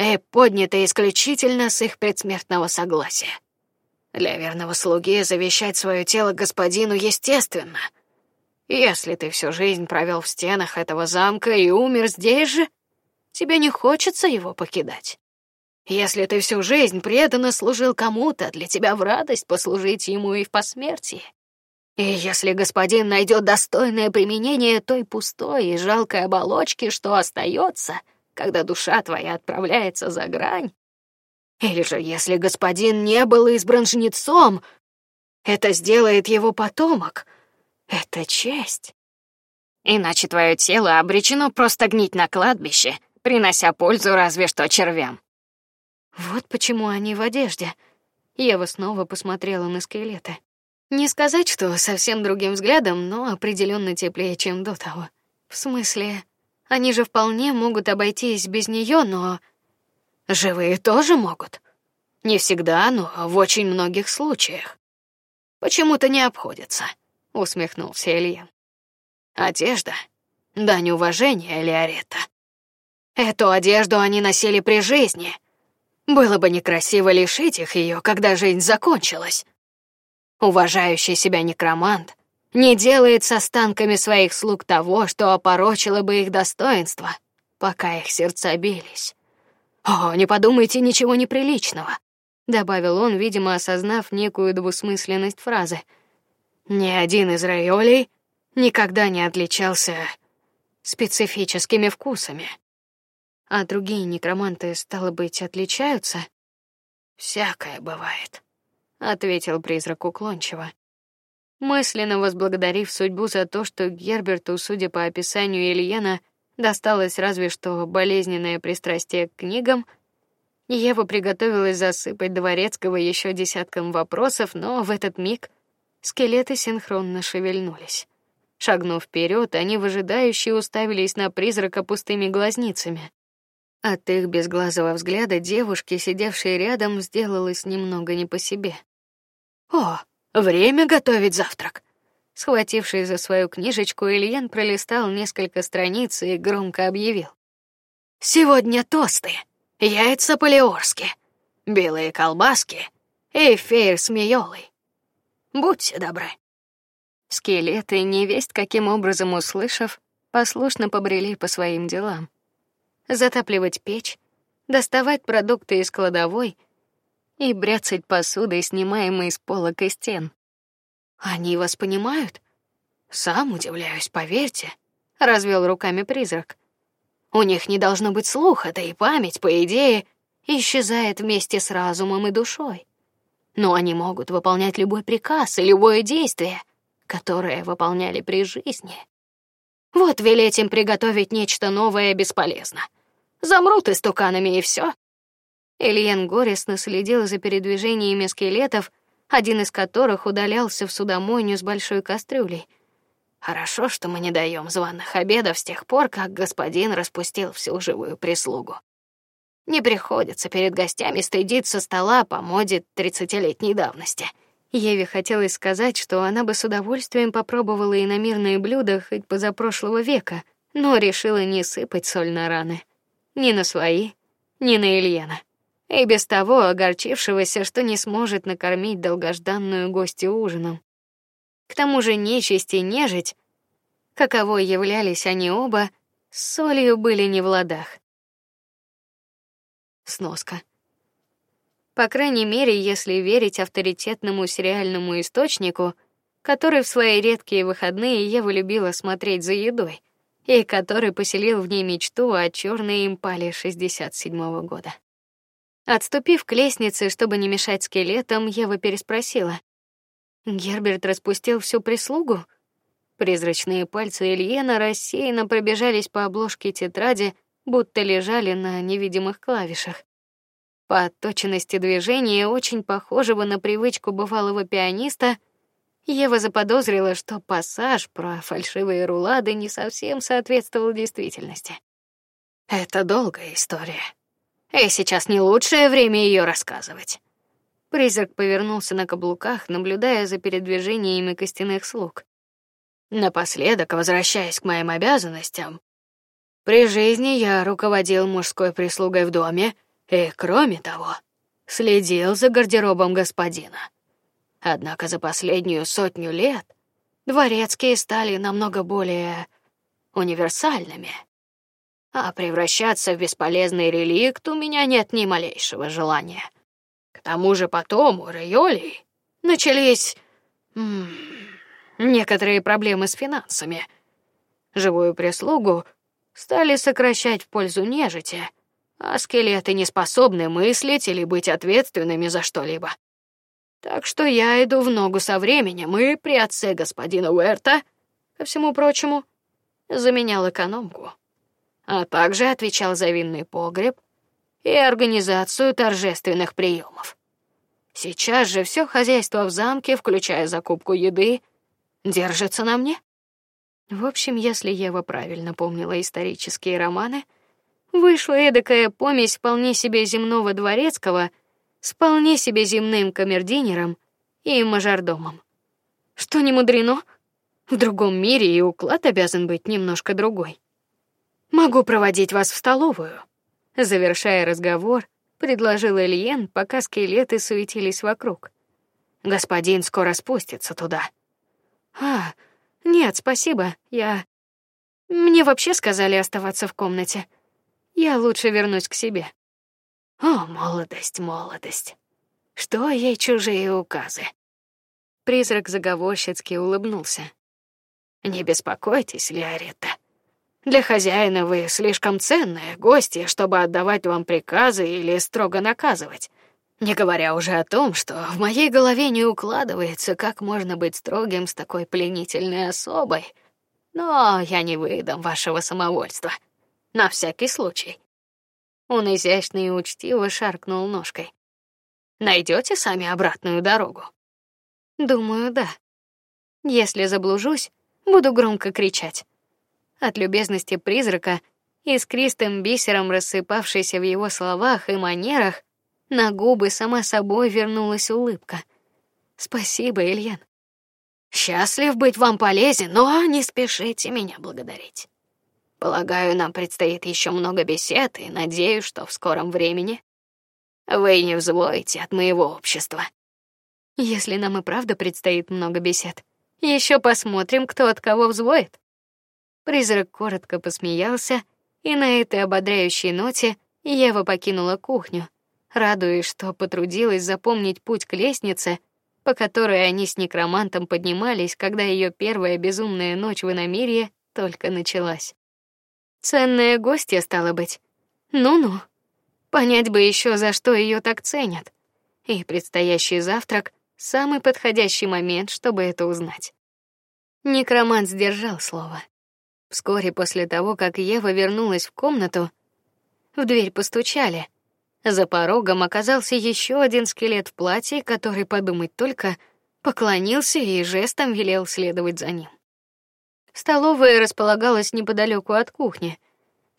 и подняты исключительно с их предсмертного согласия. Для верного слуги завещать свое тело господину естественно — если ты всю жизнь провел в стенах этого замка и умер здесь же, тебе не хочется его покидать. Если ты всю жизнь преданно служил кому-то, для тебя в радость послужить ему и в посмертии. И если господин найдет достойное применение той пустой и жалкой оболочки, что остается, когда душа твоя отправляется за грань, или же если господин не был избран жнецом, это сделает его потомок — это честь. Иначе твое тело обречено просто гнить на кладбище, принося пользу разве что червям. Вот почему они в одежде. Ева снова посмотрела на скелеты. Не сказать, что совсем другим взглядом, но определенно теплее, чем до того. В смысле, они же вполне могут обойтись без нее, но живые тоже могут. Не всегда, но в очень многих случаях. Почему-то не обходятся усмехнулся Илья. Одежда, дань уважения Леорета. Эту одежду они носили при жизни. Было бы некрасиво лишить их ее, когда жизнь закончилась. Уважающий себя некромант не делает с останками своих слуг того, что опорочило бы их достоинство, пока их сердца бились. О, не подумайте ничего неприличного, добавил он, видимо, осознав некую двусмысленность фразы. Ни один из Райолей никогда не отличался специфическими вкусами. А другие некроманты стало быть отличаются? Всякое бывает, ответил призрак уклончиво. Мысленно возблагодарив судьбу за то, что Герберту, судя по описанию Ильена, досталось разве что болезненное пристрастие к книгам, Ева приготовилась засыпать дворецкого еще десятком вопросов, но в этот миг скелеты синхронно шевельнулись. Шагнув вперед, они выжидающе уставились на призрака пустыми глазницами. От их безглазого взгляда девушки, сидевшей рядом, сделалось немного не по себе. О, время готовить завтрак. Схватившись за свою книжечку, Ильян пролистал несколько страниц и громко объявил: "Сегодня тосты, яйца полиорски, белые колбаски и фейр с миёлой. Будьте добры". Скелеты, невесть каким образом услышав, послушно побрели по своим делам. Затапливать печь, доставать продукты из кладовой и бряцать посудой, снимаемой с полок и стен. Они вас понимают? Сам удивляюсь, поверьте, развел руками призрак. У них не должно быть слуха, да и память, по идее, исчезает вместе с разумом и душой. Но они могут выполнять любой приказ и любое действие, которое выполняли при жизни. Вот велеть им приготовить нечто новое бесполезно. Замрут истуканами и все. Ильен горестно следил за передвижениями скелетов, один из которых удалялся в судомойню с большой кастрюлей. Хорошо, что мы не даем званых обедов с тех пор, как господин распустил всю живую прислугу. Не приходится перед гостями стыдиться стола по моде тридцатилетней давности. Еве хотелось сказать, что она бы с удовольствием попробовала и на мирные блюда хоть позапрошлого века, но решила не сыпать соль на раны. Ни на свои, ни на Ильяна. И без того огорчившегося, что не сможет накормить долгожданную гостью ужином. К тому же нечисть и нежить, каково являлись они оба, с солью были не в ладах. Сноска. По крайней мере, если верить авторитетному сериальному источнику, который в свои редкие выходные Ева любила смотреть за едой, и который поселил в ней мечту о черной импале 67-го года. Отступив к лестнице, чтобы не мешать скелетам, Ева переспросила: "Герберт распустил всю прислугу?" Призрачные пальцы Ильена рассеянно пробежались по обложке тетради, будто лежали на невидимых клавишах. По отточенности движения, очень похожего на привычку бывалого пианиста, Ева заподозрила, что пассаж про фальшивые рулады не совсем соответствовал действительности. Это долгая история. И сейчас не лучшее время ее рассказывать. Призрак повернулся на каблуках, наблюдая за передвижениями костяных слуг. Напоследок, возвращаясь к моим обязанностям, при жизни я руководил мужской прислугой в доме и, кроме того, следил за гардеробом господина. Однако за последнюю сотню лет дворецкие стали намного более универсальными. А превращаться в бесполезный реликт у меня нет ни малейшего желания. К тому же потом у Райоли начались м -м, некоторые проблемы с финансами. Живую прислугу стали сокращать в пользу нежити — а скелеты не способны мыслить или быть ответственными за что-либо. Так что я иду в ногу со временем и при отце господина Уэрта, ко всему прочему, заменял экономку, а также отвечал за винный погреб и организацию торжественных приемов. Сейчас же все хозяйство в замке, включая закупку еды, держится на мне. В общем, если Ева правильно помнила исторические романы, Вышла эдакая помесь вполне себе земного дворецкого с вполне себе земным камердинером и мажордомом. Что не мудрено, в другом мире и уклад обязан быть немножко другой. Могу проводить вас в столовую, завершая разговор, предложил Эльен, пока скелеты суетились вокруг. Господин скоро спустится туда. А, нет, спасибо. Я Мне вообще сказали оставаться в комнате. Я лучше вернусь к себе. О, молодость, молодость. Что ей чужие указы? Призрак заговорщицки улыбнулся. Не беспокойтесь, Лиаретта. Для хозяина вы слишком ценные гости, чтобы отдавать вам приказы или строго наказывать. Не говоря уже о том, что в моей голове не укладывается, как можно быть строгим с такой пленительной особой. Но я не выдам вашего самовольства. На всякий случай. Он изящно и учтиво шаркнул ножкой. Найдете сами обратную дорогу? Думаю, да. Если заблужусь, буду громко кричать. От любезности призрака, искристым бисером рассыпавшейся в его словах и манерах, на губы сама собой вернулась улыбка. Спасибо, Ильян. Счастлив быть вам полезен, но не спешите меня благодарить. Полагаю, нам предстоит еще много бесед, и надеюсь, что в скором времени вы не взвоите от моего общества. Если нам и правда предстоит много бесед, еще посмотрим, кто от кого взвоет. Призрак коротко посмеялся, и на этой ободряющей ноте Ева покинула кухню, радуясь, что потрудилась запомнить путь к лестнице, по которой они с некромантом поднимались, когда ее первая безумная ночь в иномирье только началась. Ценная гостья стала быть. Ну-ну. Понять бы еще, за что ее так ценят. И предстоящий завтрак самый подходящий момент, чтобы это узнать. Некромант сдержал слово. Вскоре после того, как Ева вернулась в комнату, в дверь постучали. За порогом оказался еще один скелет в платье, который, подумать только, поклонился и жестом велел следовать за ним. Столовая располагалась неподалеку от кухни,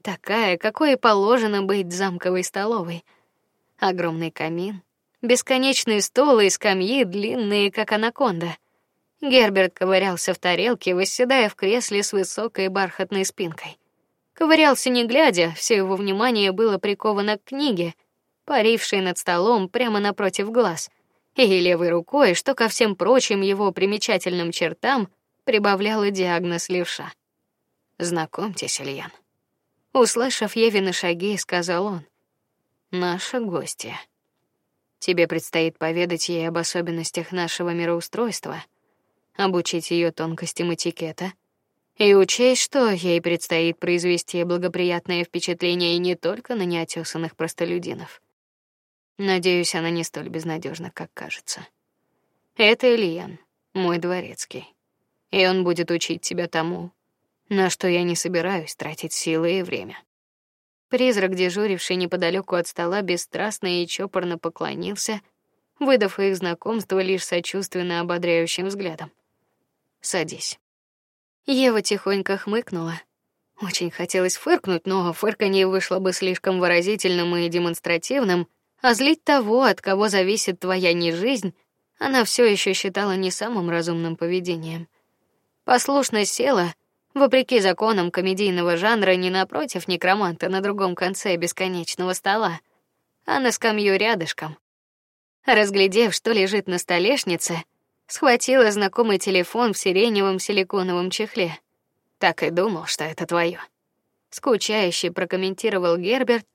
такая, какой и положено быть замковой столовой. Огромный камин, бесконечные столы и скамьи, длинные, как анаконда — Герберт ковырялся в тарелке, восседая в кресле с высокой бархатной спинкой. Ковырялся не глядя, все его внимание было приковано к книге, парившей над столом прямо напротив глаз, и левой рукой, что ко всем прочим его примечательным чертам прибавляла диагноз левша. Знакомьтесь, Ильян. Услышав Евины шаги, сказал он: "Наша гостья. Тебе предстоит поведать ей об особенностях нашего мироустройства" обучить ее тонкостям этикета и учесть, что ей предстоит произвести благоприятное впечатление не только на неотесанных простолюдинов. Надеюсь, она не столь безнадежна, как кажется. Это Ильян, мой дворецкий, и он будет учить тебя тому, на что я не собираюсь тратить силы и время. Призрак, дежуривший неподалеку от стола, бесстрастно и чопорно поклонился, выдав их знакомство лишь сочувственно ободряющим взглядом. Садись. Ева тихонько хмыкнула. Очень хотелось фыркнуть, но фырканье вышло бы слишком выразительным и демонстративным, а злить того, от кого зависит твоя не жизнь, она все еще считала не самым разумным поведением. Послушно села, вопреки законам комедийного жанра, не напротив некроманта на другом конце бесконечного стола, а на скамью рядышком. Разглядев, что лежит на столешнице, схватила знакомый телефон в сиреневом силиконовом чехле. Так и думал, что это твое. Скучающе прокомментировал Герберт,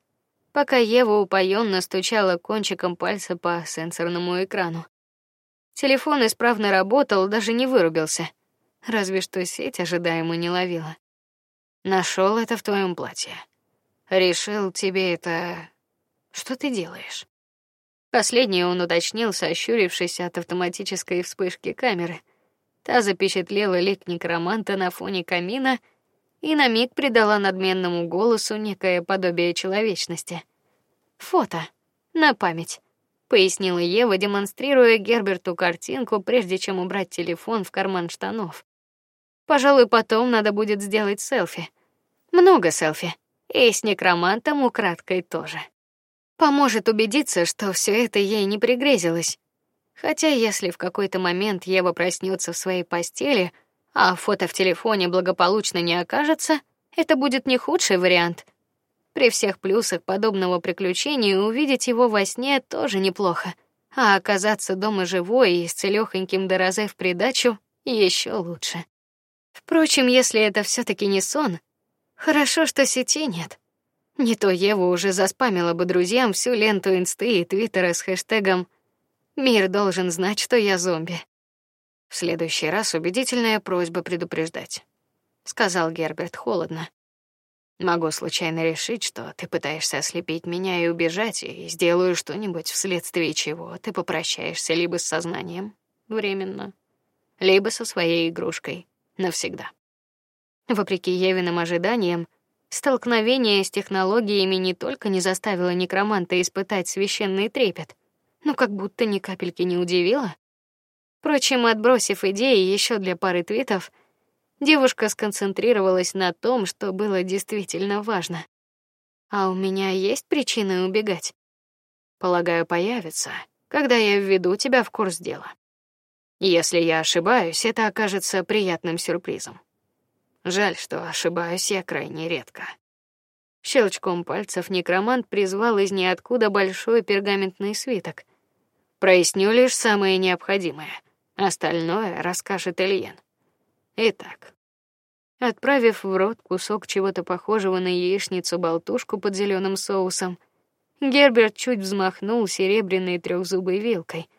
пока Ева упоенно стучала кончиком пальца по сенсорному экрану. Телефон исправно работал, даже не вырубился, разве что сеть ожидаемо не ловила. Нашел это в твоем платье. Решил тебе это. Что ты делаешь? Последнее он уточнил, сощурившись от автоматической вспышки камеры. Та запечатлела лик некроманта на фоне камина и на миг придала надменному голосу некое подобие человечности. Фото на память, пояснила Ева, демонстрируя Герберту картинку, прежде чем убрать телефон в карман штанов. Пожалуй, потом надо будет сделать селфи. Много селфи. И с некромантом украдкой тоже поможет убедиться, что все это ей не пригрезилось. Хотя если в какой-то момент Ева проснется в своей постели, а фото в телефоне благополучно не окажется, это будет не худший вариант. При всех плюсах подобного приключения увидеть его во сне тоже неплохо, а оказаться дома живой и с целёхоньким дорозе в придачу еще лучше. Впрочем, если это все таки не сон, хорошо, что сети нет. Не то Ева уже заспамила бы друзьям всю ленту инсты и твиттера с хэштегом «Мир должен знать, что я зомби». В следующий раз убедительная просьба предупреждать, сказал Герберт холодно. Могу случайно решить, что ты пытаешься ослепить меня и убежать, и сделаю что-нибудь, вследствие чего ты попрощаешься либо с сознанием временно, либо со своей игрушкой навсегда. Вопреки Евиным ожиданиям, столкновение с технологиями не только не заставило некроманта испытать священный трепет, но как будто ни капельки не удивило. Впрочем, отбросив идеи еще для пары твитов, девушка сконцентрировалась на том, что было действительно важно. А у меня есть причины убегать. Полагаю, появится, когда я введу тебя в курс дела. Если я ошибаюсь, это окажется приятным сюрпризом. Жаль, что ошибаюсь я крайне редко. Щелчком пальцев некромант призвал из ниоткуда большой пергаментный свиток. Проясню лишь самое необходимое. Остальное расскажет Ильен. Итак, отправив в рот кусок чего-то похожего на яичницу болтушку под зеленым соусом, Герберт чуть взмахнул серебряной трехзубой вилкой.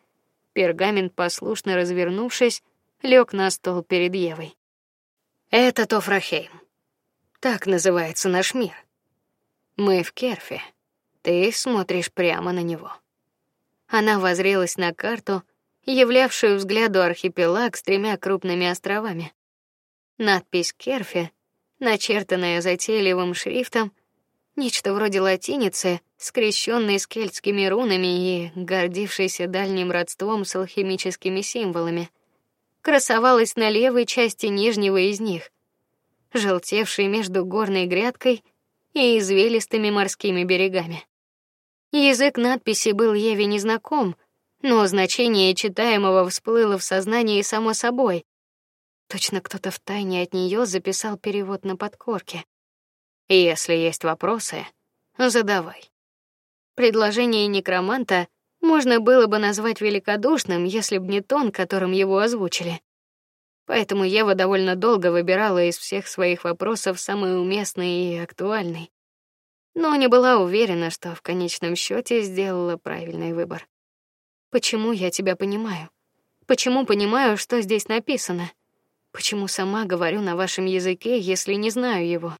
Пергамент, послушно развернувшись, лег на стол перед Евой. Это Тофрахейм. Так называется наш мир. Мы в Керфе. Ты смотришь прямо на него. Она воззрелась на карту, являвшую взгляду архипелаг с тремя крупными островами. Надпись Керфе, начертанная затейливым шрифтом, нечто вроде латиницы, скрещенной с кельтскими рунами и гордившейся дальним родством с алхимическими символами, красовалась на левой части нижнего из них, желтевшей между горной грядкой и извилистыми морскими берегами. Язык надписи был Еве незнаком, но значение читаемого всплыло в сознании само собой, Точно кто-то в тайне от нее записал перевод на подкорке. Если есть вопросы, задавай. Предложение некроманта можно было бы назвать великодушным, если б не тон, которым его озвучили. Поэтому Ева довольно долго выбирала из всех своих вопросов самый уместный и актуальный. Но не была уверена, что в конечном счете сделала правильный выбор. Почему я тебя понимаю? Почему понимаю, что здесь написано? Почему сама говорю на вашем языке, если не знаю его?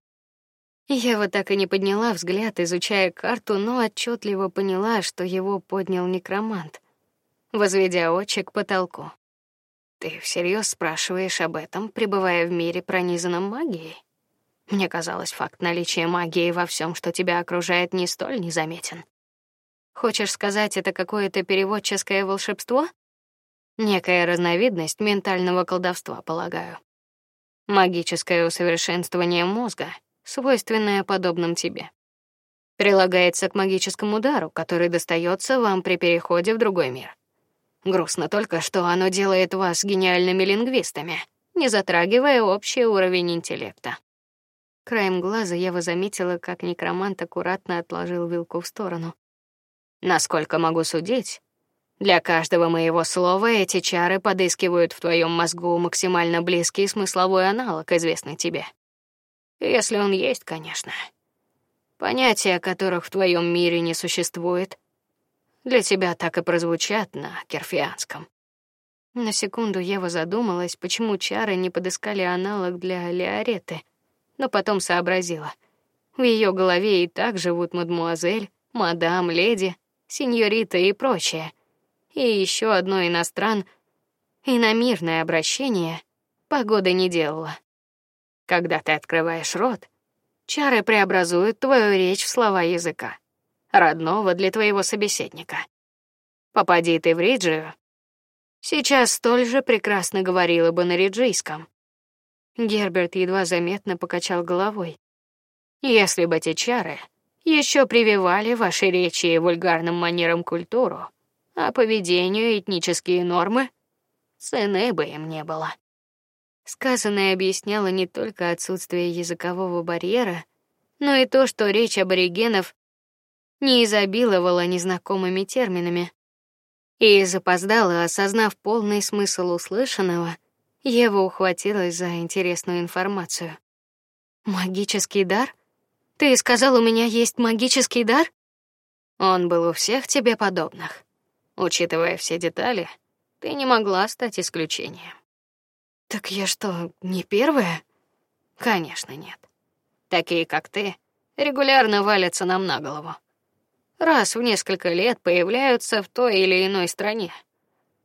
Я вот так и не подняла взгляд, изучая карту, но отчетливо поняла, что его поднял некромант, возведя очи к потолку. Ты всерьез спрашиваешь об этом, пребывая в мире пронизанном магией? Мне казалось, факт наличия магии во всем, что тебя окружает, не столь незаметен. Хочешь сказать, это какое-то переводческое волшебство? Некая разновидность ментального колдовства, полагаю. Магическое усовершенствование мозга, свойственное подобным тебе. Прилагается к магическому дару, который достается вам при переходе в другой мир. Грустно только, что оно делает вас гениальными лингвистами, не затрагивая общий уровень интеллекта. Краем глаза я заметила, как некромант аккуратно отложил вилку в сторону. Насколько могу судить, для каждого моего слова эти чары подыскивают в твоем мозгу максимально близкий смысловой аналог, известный тебе. Если он есть, конечно. Понятия, которых в твоем мире не существует, для тебя так и прозвучат на керфианском. На секунду Ева задумалась, почему чары не подыскали аналог для Леореты, но потом сообразила. В ее голове и так живут мадмуазель, мадам, леди, сеньорита и прочее и еще одно иностран иномирное обращение погода не делала. Когда ты открываешь рот, чары преобразуют твою речь в слова языка, родного для твоего собеседника. Попади ты в Риджию, сейчас столь же прекрасно говорила бы на риджийском. Герберт едва заметно покачал головой. Если бы эти чары еще прививали вашей речи и вульгарным манерам культуру, а поведению этнические нормы цены бы им не было. Сказанное объясняло не только отсутствие языкового барьера, но и то, что речь аборигенов не изобиловала незнакомыми терминами. И запоздала, осознав полный смысл услышанного, Ева ухватилась за интересную информацию. Магический дар? Ты сказал, у меня есть магический дар? Он был у всех тебе подобных. Учитывая все детали, ты не могла стать исключением. Так я что, не первая? Конечно, нет. такие как ты, регулярно валятся нам на голову. Раз в несколько лет появляются в той или иной стране.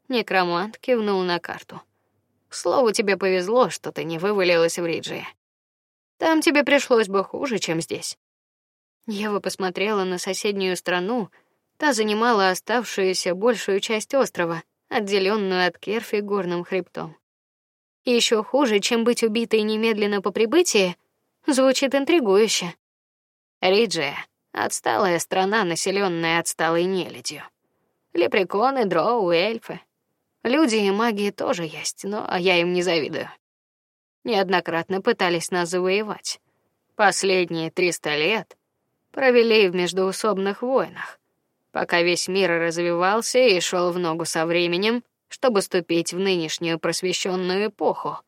Некромант кивнул на карту. К слову, тебе повезло, что ты не вывалилась в Риджи. Там тебе пришлось бы хуже, чем здесь. Ева посмотрела на соседнюю страну, та занимала оставшуюся большую часть острова, отделенную от Керфи горным хребтом. Еще хуже, чем быть убитой немедленно по прибытии, звучит интригующе. Риджия отсталая страна, населенная отсталой нелюдью. Лепреконы, дроу, эльфы. Люди и маги тоже есть, но я им не завидую. Неоднократно пытались нас завоевать. Последние триста лет провели в междоусобных войнах, пока весь мир развивался и шел в ногу со временем, чтобы ступить в нынешнюю просвещенную эпоху.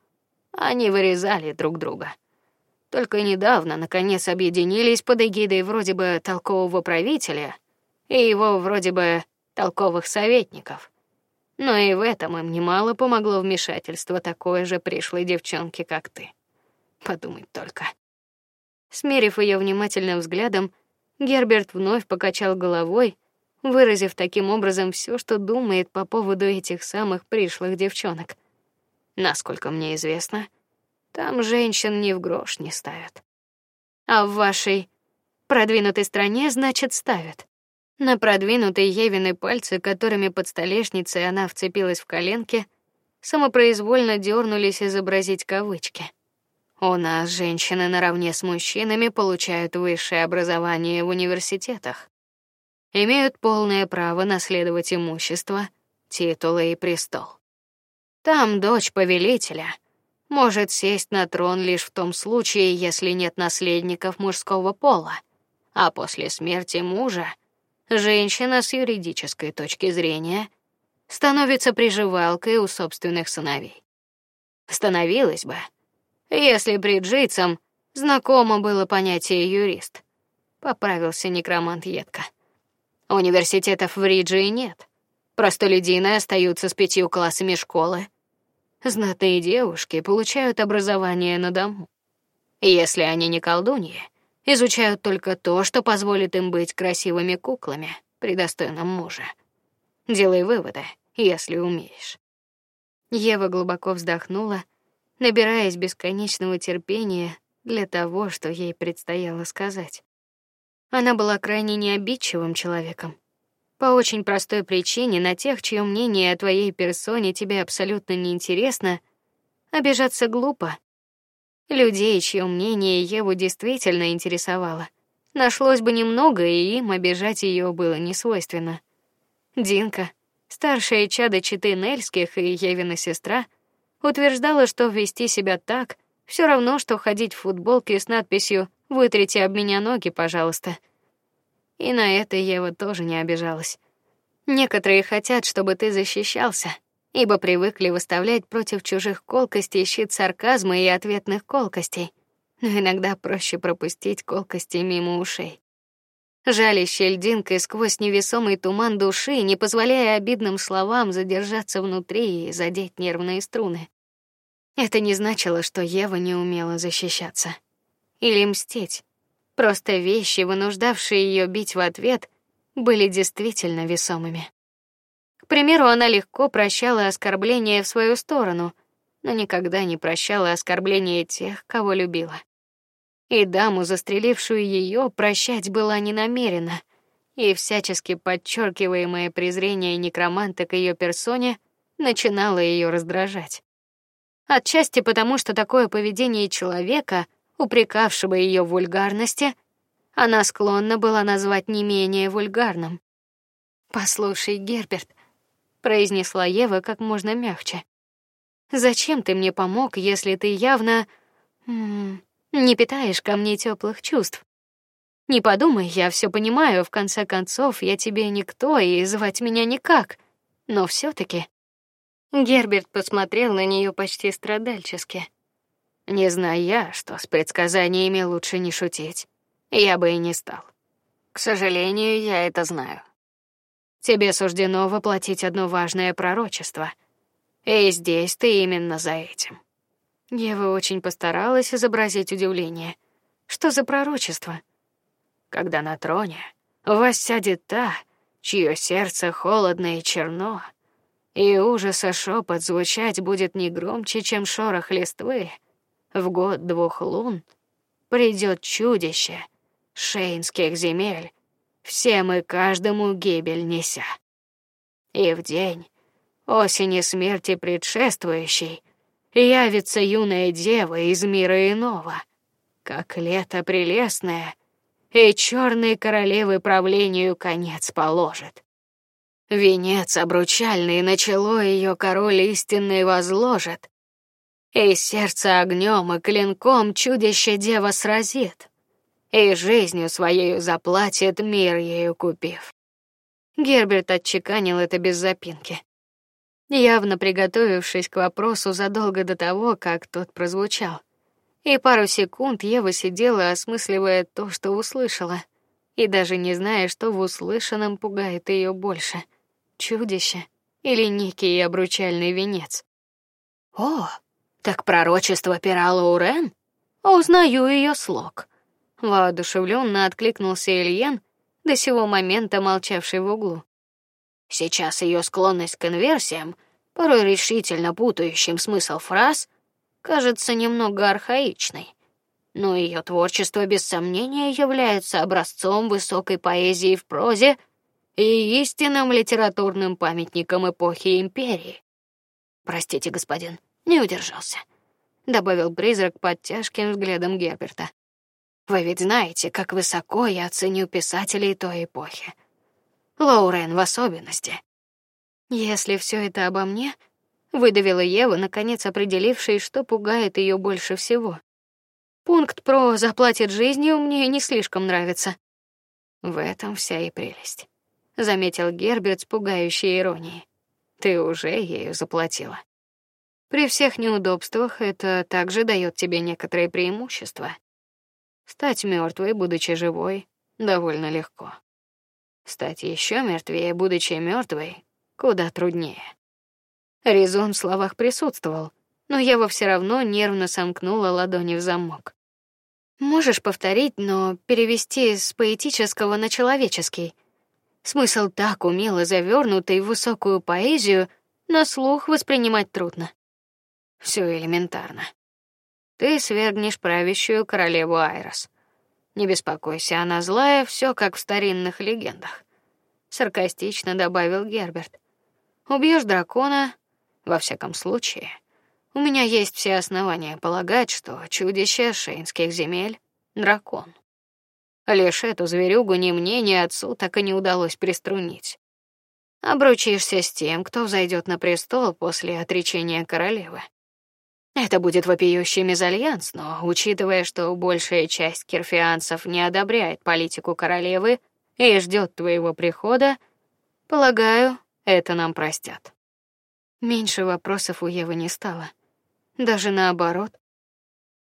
Они вырезали друг друга. Только недавно наконец объединились под эгидой вроде бы толкового правителя и его вроде бы толковых советников. Но и в этом им немало помогло вмешательство такой же пришлой девчонки, как ты. Подумать только. Смерив ее внимательным взглядом, Герберт вновь покачал головой, выразив таким образом все, что думает по поводу этих самых пришлых девчонок. Насколько мне известно, там женщин ни в грош не ставят. А в вашей продвинутой стране, значит, ставят. На продвинутые Евины пальцы, которыми под столешницей она вцепилась в коленки, самопроизвольно дернулись изобразить кавычки. У нас женщины наравне с мужчинами получают высшее образование в университетах, имеют полное право наследовать имущество, титулы и престол. Там дочь повелителя может сесть на трон лишь в том случае, если нет наследников мужского пола, а после смерти мужа женщина с юридической точки зрения становится приживалкой у собственных сыновей. Становилась бы, если бриджицам знакомо было понятие юрист. Поправился некромант едко. Университетов в Риджии нет. Простолюдины остаются с пятью классами школы. Знатные девушки получают образование на дому. Если они не колдуньи, изучают только то, что позволит им быть красивыми куклами при достойном муже. Делай выводы, если умеешь. Ева глубоко вздохнула, набираясь бесконечного терпения для того, что ей предстояло сказать. Она была крайне необидчивым человеком. По очень простой причине на тех, чье мнение о твоей персоне тебе абсолютно не интересно, обижаться глупо. Людей, чье мнение Еву действительно интересовало, нашлось бы немного, и им обижать ее было не свойственно. Динка, старшая чада четы Нельских и Евина сестра, утверждала, что вести себя так все равно, что ходить в футболке с надписью "Вытрите об меня ноги, пожалуйста". И на это Ева тоже не обижалась. Некоторые хотят, чтобы ты защищался, ибо привыкли выставлять против чужих колкостей щит сарказма и ответных колкостей. Но иногда проще пропустить колкости мимо ушей. Жалящей льдинкой сквозь невесомый туман души, не позволяя обидным словам задержаться внутри и задеть нервные струны. Это не значило, что Ева не умела защищаться или мстить. Просто вещи, вынуждавшие ее бить в ответ, были действительно весомыми. К примеру, она легко прощала оскорбления в свою сторону, но никогда не прощала оскорбления тех, кого любила. И даму, застрелившую ее, прощать была не намерена, и всячески подчеркиваемое презрение некроманта к ее персоне начинало ее раздражать. Отчасти потому, что такое поведение человека, упрекавшего ее в вульгарности, она склонна была назвать не менее вульгарным. Послушай, Герберт, произнесла Ева как можно мягче. Зачем ты мне помог, если ты явно не питаешь ко мне теплых чувств? Не подумай, я все понимаю, в конце концов, я тебе никто и звать меня никак. Но все таки Герберт посмотрел на нее почти страдальчески. Не зная я, что с предсказаниями лучше не шутить, я бы и не стал. К сожалению, я это знаю. Тебе суждено воплотить одно важное пророчество. И здесь ты именно за этим. Ева очень постаралась изобразить удивление. Что за пророчество? Когда на троне воссядет та, чье сердце холодно и черно, и ужаса шепот звучать будет не громче, чем шорох листвы. В год двух лун придет чудище шейнских земель, всем и каждому гибель неся. И в день осени смерти предшествующей явится юная дева из мира иного, как лето прелестное, и черной королевы правлению конец положит. Венец обручальный на чело ее король истинный возложит, и сердце огнем и клинком чудище дева сразит, и жизнью своей заплатит мир ею купив. Герберт отчеканил это без запинки явно приготовившись к вопросу задолго до того, как тот прозвучал. И пару секунд Ева сидела, осмысливая то, что услышала, и даже не зная, что в услышанном пугает ее больше: чудище или некий обручальный венец. О, так пророчество пера Лаурен? Узнаю ее слог. Воодушевленно откликнулся Ильян, до сего момента молчавший в углу. Сейчас ее склонность к инверсиям, порой решительно путающим смысл фраз, кажется немного архаичной. Но ее творчество без сомнения является образцом высокой поэзии в прозе и истинным литературным памятником эпохи империи. Простите, господин, не удержался, добавил призрак под тяжким взглядом Герберта. Вы ведь знаете, как высоко я ценю писателей той эпохи. Лоурен в особенности. Если все это обо мне, выдавила Ева, наконец определившись, что пугает ее больше всего. Пункт про заплатит жизнью мне не слишком нравится. В этом вся и прелесть, заметил Герберт с пугающей иронией. Ты уже ею заплатила. При всех неудобствах это также дает тебе некоторые преимущества. Стать мертвой, будучи живой, довольно легко. Стать еще мертвее, будучи мертвой, куда труднее. Резон в словах присутствовал, но Ева все равно нервно сомкнула ладони в замок. Можешь повторить, но перевести с поэтического на человеческий. Смысл так умело завернутый в высокую поэзию, на слух воспринимать трудно. Все элементарно. Ты свергнешь правящую королеву Айрос. Не беспокойся, она злая, все как в старинных легендах. Саркастично добавил Герберт. Убьешь дракона, во всяком случае. У меня есть все основания полагать, что чудище шейнских земель дракон. Лишь эту зверюгу ни мне, ни отцу так и не удалось приструнить. Обручишься с тем, кто взойдет на престол после отречения королевы. Это будет вопиющий мезальянс, но учитывая, что большая часть кирфианцев не одобряет политику королевы и ждет твоего прихода, полагаю, это нам простят. Меньше вопросов у Евы не стало, даже наоборот.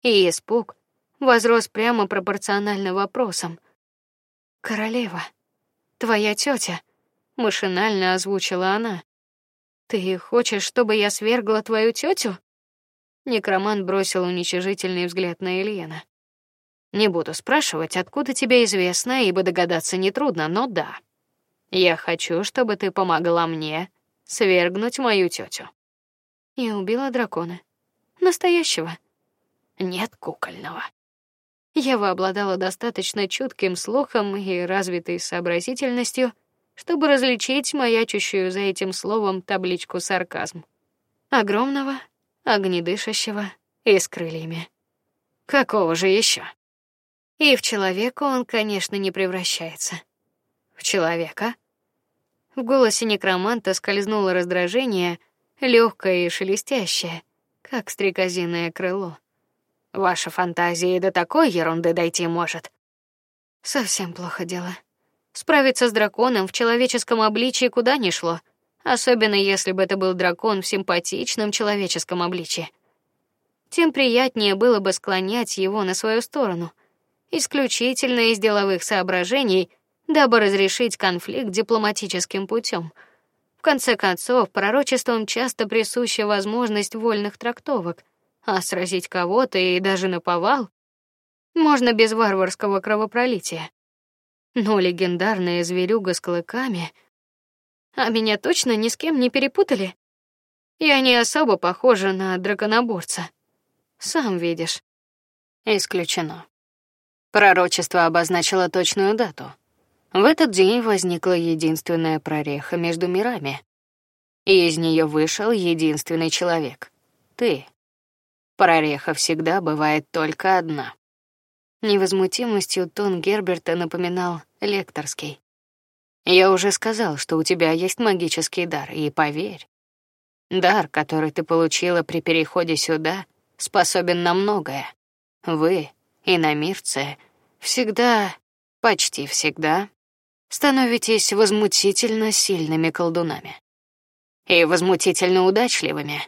И испуг возрос прямо пропорционально вопросам. Королева, твоя тетя, машинально озвучила она. Ты хочешь, чтобы я свергла твою тетю? Некромант бросил уничижительный взгляд на Ильена. Не буду спрашивать, откуда тебе известно, ибо догадаться не трудно, но да. Я хочу, чтобы ты помогла мне свергнуть мою тетю. Я убила дракона. Настоящего. Нет кукольного. Ева обладала достаточно чутким слухом и развитой сообразительностью, чтобы различить маячущую за этим словом табличку сарказм. Огромного, огнедышащего и с крыльями. Какого же еще? И в человека он, конечно, не превращается. В человека? В голосе некроманта скользнуло раздражение, легкое и шелестящее, как стрекозиное крыло. Ваша фантазия до такой ерунды дойти может. Совсем плохо дело. Справиться с драконом в человеческом обличии куда ни шло особенно если бы это был дракон в симпатичном человеческом обличье. Тем приятнее было бы склонять его на свою сторону, исключительно из деловых соображений, дабы разрешить конфликт дипломатическим путем. В конце концов, пророчеством часто присуща возможность вольных трактовок, а сразить кого-то и даже наповал Можно без варварского кровопролития. Но легендарная зверюга с клыками, а меня точно ни с кем не перепутали. Я не особо похожа на драконоборца. Сам видишь. Исключено. Пророчество обозначило точную дату. В этот день возникла единственная прореха между мирами, и из нее вышел единственный человек — ты. Прореха всегда бывает только одна. Невозмутимостью тон Герберта напоминал лекторский. Я уже сказал, что у тебя есть магический дар, и поверь, дар, который ты получила при переходе сюда, способен на многое. Вы, иномирцы, всегда, почти всегда становитесь возмутительно сильными колдунами и возмутительно удачливыми.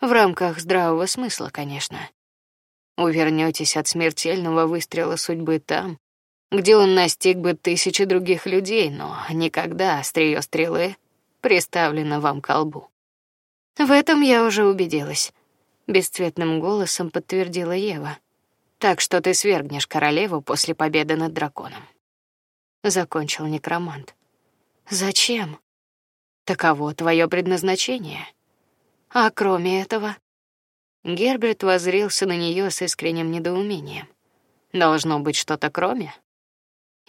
В рамках здравого смысла, конечно. Увернётесь от смертельного выстрела судьбы там, где он настиг бы тысячи других людей, но никогда острие стрелы приставлено вам к колбу. В этом я уже убедилась, бесцветным голосом подтвердила Ева. Так что ты свергнешь королеву после победы над драконом. Закончил некромант. Зачем? Таково твое предназначение. А кроме этого, Герберт воззрился на нее с искренним недоумением. Должно быть что-то кроме.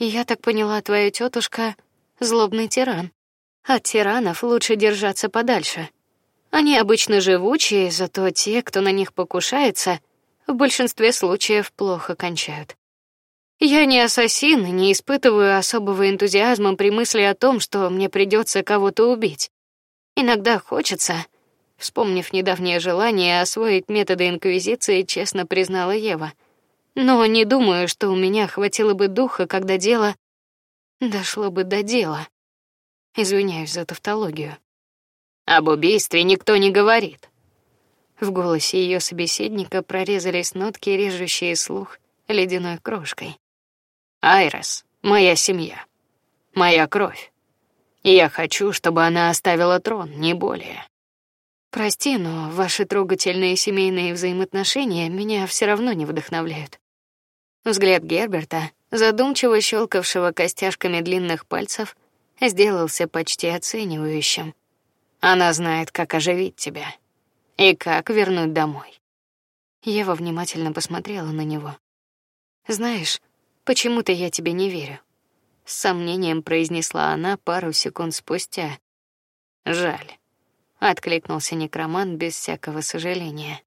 Я так поняла, твоя тетушка злобный тиран. От тиранов лучше держаться подальше. Они обычно живучие, зато те, кто на них покушается, в большинстве случаев плохо кончают. Я не ассасин и не испытываю особого энтузиазма при мысли о том, что мне придется кого-то убить. Иногда хочется, вспомнив недавнее желание освоить методы инквизиции, честно признала Ева. Но не думаю, что у меня хватило бы духа, когда дело дошло бы до дела. Извиняюсь за тавтологию. Об убийстве никто не говорит. В голосе ее собеседника прорезались нотки, режущие слух ледяной крошкой. Айрес, моя семья, моя кровь. И я хочу, чтобы она оставила трон, не более. Прости, но ваши трогательные семейные взаимоотношения меня все равно не вдохновляют. Взгляд Герберта, задумчиво щелкавшего костяшками длинных пальцев, сделался почти оценивающим. Она знает, как оживить тебя и как вернуть домой. Ева внимательно посмотрела на него. Знаешь, Почему-то я тебе не верю, с сомнением произнесла она пару секунд спустя. Жаль, откликнулся некромант без всякого сожаления.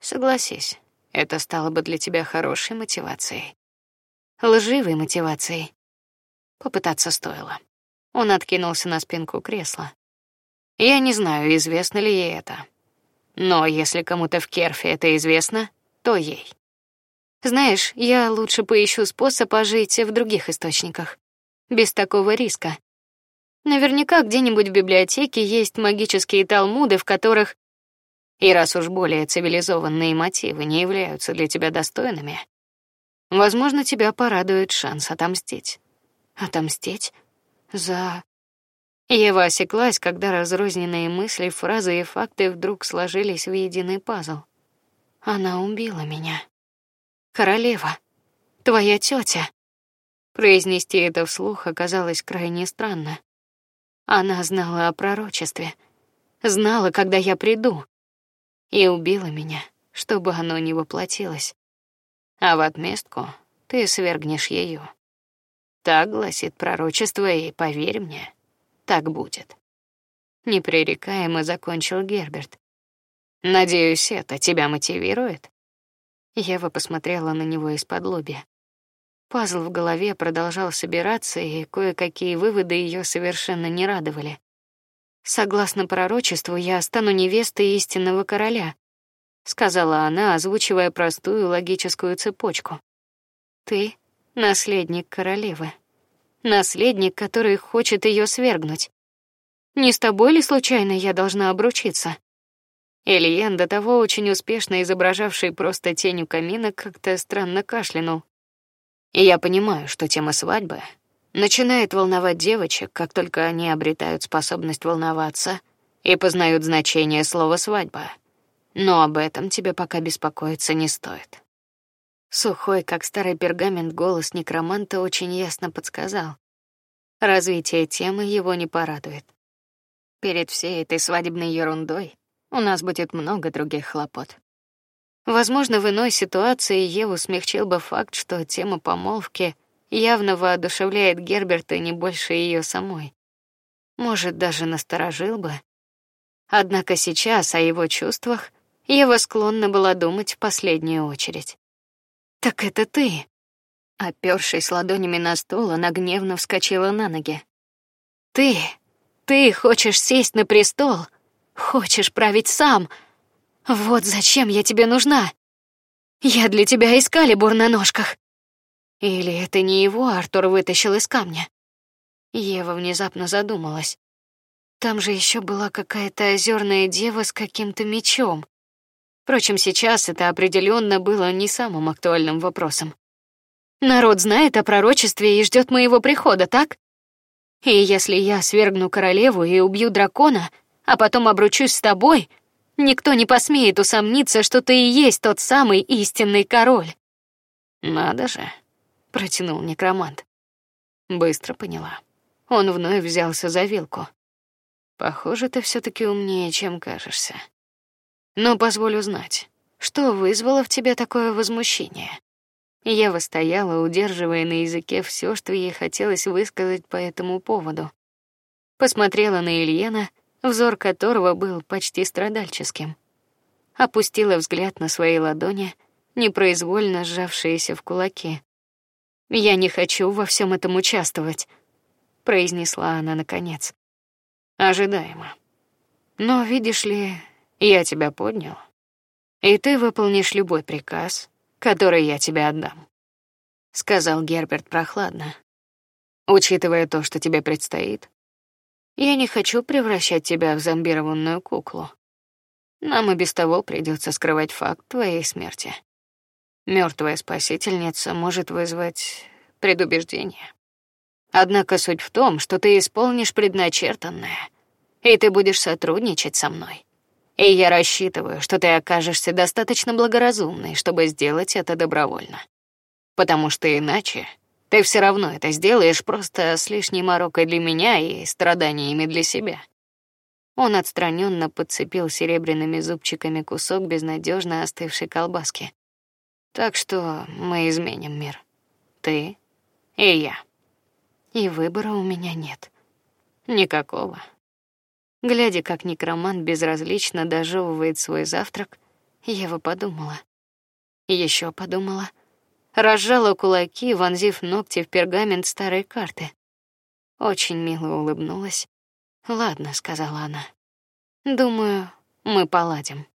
Согласись, это стало бы для тебя хорошей мотивацией. Лживой мотивацией. Попытаться стоило. Он откинулся на спинку кресла. Я не знаю, известно ли ей это. Но если кому-то в Керфе это известно, то ей. Знаешь, я лучше поищу способ ожить в других источниках, без такого риска. Наверняка где-нибудь в библиотеке есть магические талмуды, в которых и раз уж более цивилизованные мотивы не являются для тебя достойными, возможно, тебя порадует шанс отомстить. Отомстить за Ева осеклась, когда разрозненные мысли, фразы и факты вдруг сложились в единый пазл. Она убила меня. Королева, твоя тетя. Произнести это вслух оказалось крайне странно. Она знала о пророчестве, знала, когда я приду, и убила меня, чтобы оно не воплотилось. А в отместку ты свергнешь ее. Так гласит пророчество, и поверь мне, так будет. Непререкаемо закончил Герберт. Надеюсь, это тебя мотивирует. Ева посмотрела на него из-под лобья. Пазл в голове продолжал собираться, и кое-какие выводы ее совершенно не радовали. Согласно пророчеству, я стану невестой истинного короля, сказала она, озвучивая простую логическую цепочку. Ты наследник королевы, наследник, который хочет ее свергнуть. Не с тобой ли случайно я должна обручиться? Элиен, до того очень успешно изображавший просто тень у камина, как-то странно кашлянул. И я понимаю, что тема свадьбы начинает волновать девочек, как только они обретают способность волноваться и познают значение слова свадьба. Но об этом тебе пока беспокоиться не стоит. Сухой, как старый пергамент, голос некроманта очень ясно подсказал: развитие темы его не порадует. Перед всей этой свадебной ерундой у нас будет много других хлопот. Возможно, в иной ситуации Еву смягчил бы факт, что тема помолвки явно воодушевляет Герберта не больше ее самой. Может, даже насторожил бы. Однако сейчас о его чувствах Ева склонна была думать в последнюю очередь. Так это ты? Опершись ладонями на стол, она гневно вскочила на ноги. Ты, ты хочешь сесть на престол, хочешь править сам. Вот зачем я тебе нужна. Я для тебя искали бур на ножках. Или это не его Артур вытащил из камня? Ева внезапно задумалась. Там же еще была какая-то озерная дева с каким-то мечом. Впрочем, сейчас это определенно было не самым актуальным вопросом. Народ знает о пророчестве и ждет моего прихода, так? И если я свергну королеву и убью дракона, а потом обручусь с тобой, никто не посмеет усомниться, что ты и есть тот самый истинный король. Надо же, протянул некромант. Быстро поняла. Он вновь взялся за вилку. Похоже, ты все таки умнее, чем кажешься. Но позволю знать, что вызвало в тебе такое возмущение. Я стояла, удерживая на языке все, что ей хотелось высказать по этому поводу. Посмотрела на Ильена, взор которого был почти страдальческим. Опустила взгляд на свои ладони, непроизвольно сжавшиеся в кулаки. Я не хочу во всем этом участвовать, произнесла она наконец. Ожидаемо. Но видишь ли, я тебя поднял, и ты выполнишь любой приказ, который я тебе отдам, сказал Герберт прохладно. Учитывая то, что тебе предстоит, я не хочу превращать тебя в зомбированную куклу. Нам и без того придется скрывать факт твоей смерти. Мертвая спасительница может вызвать предубеждение. Однако суть в том, что ты исполнишь предначертанное, и ты будешь сотрудничать со мной. И я рассчитываю, что ты окажешься достаточно благоразумной, чтобы сделать это добровольно. Потому что иначе ты все равно это сделаешь просто с лишней морокой для меня и страданиями для себя. Он отстраненно подцепил серебряными зубчиками кусок безнадежно остывшей колбаски. Так что мы изменим мир. Ты и я. И выбора у меня нет. Никакого. Глядя, как некромант безразлично дожевывает свой завтрак, Ева подумала. Еще подумала. Разжала кулаки, вонзив ногти в пергамент старой карты. Очень мило улыбнулась. "Ладно", сказала она. "Думаю, мы поладим".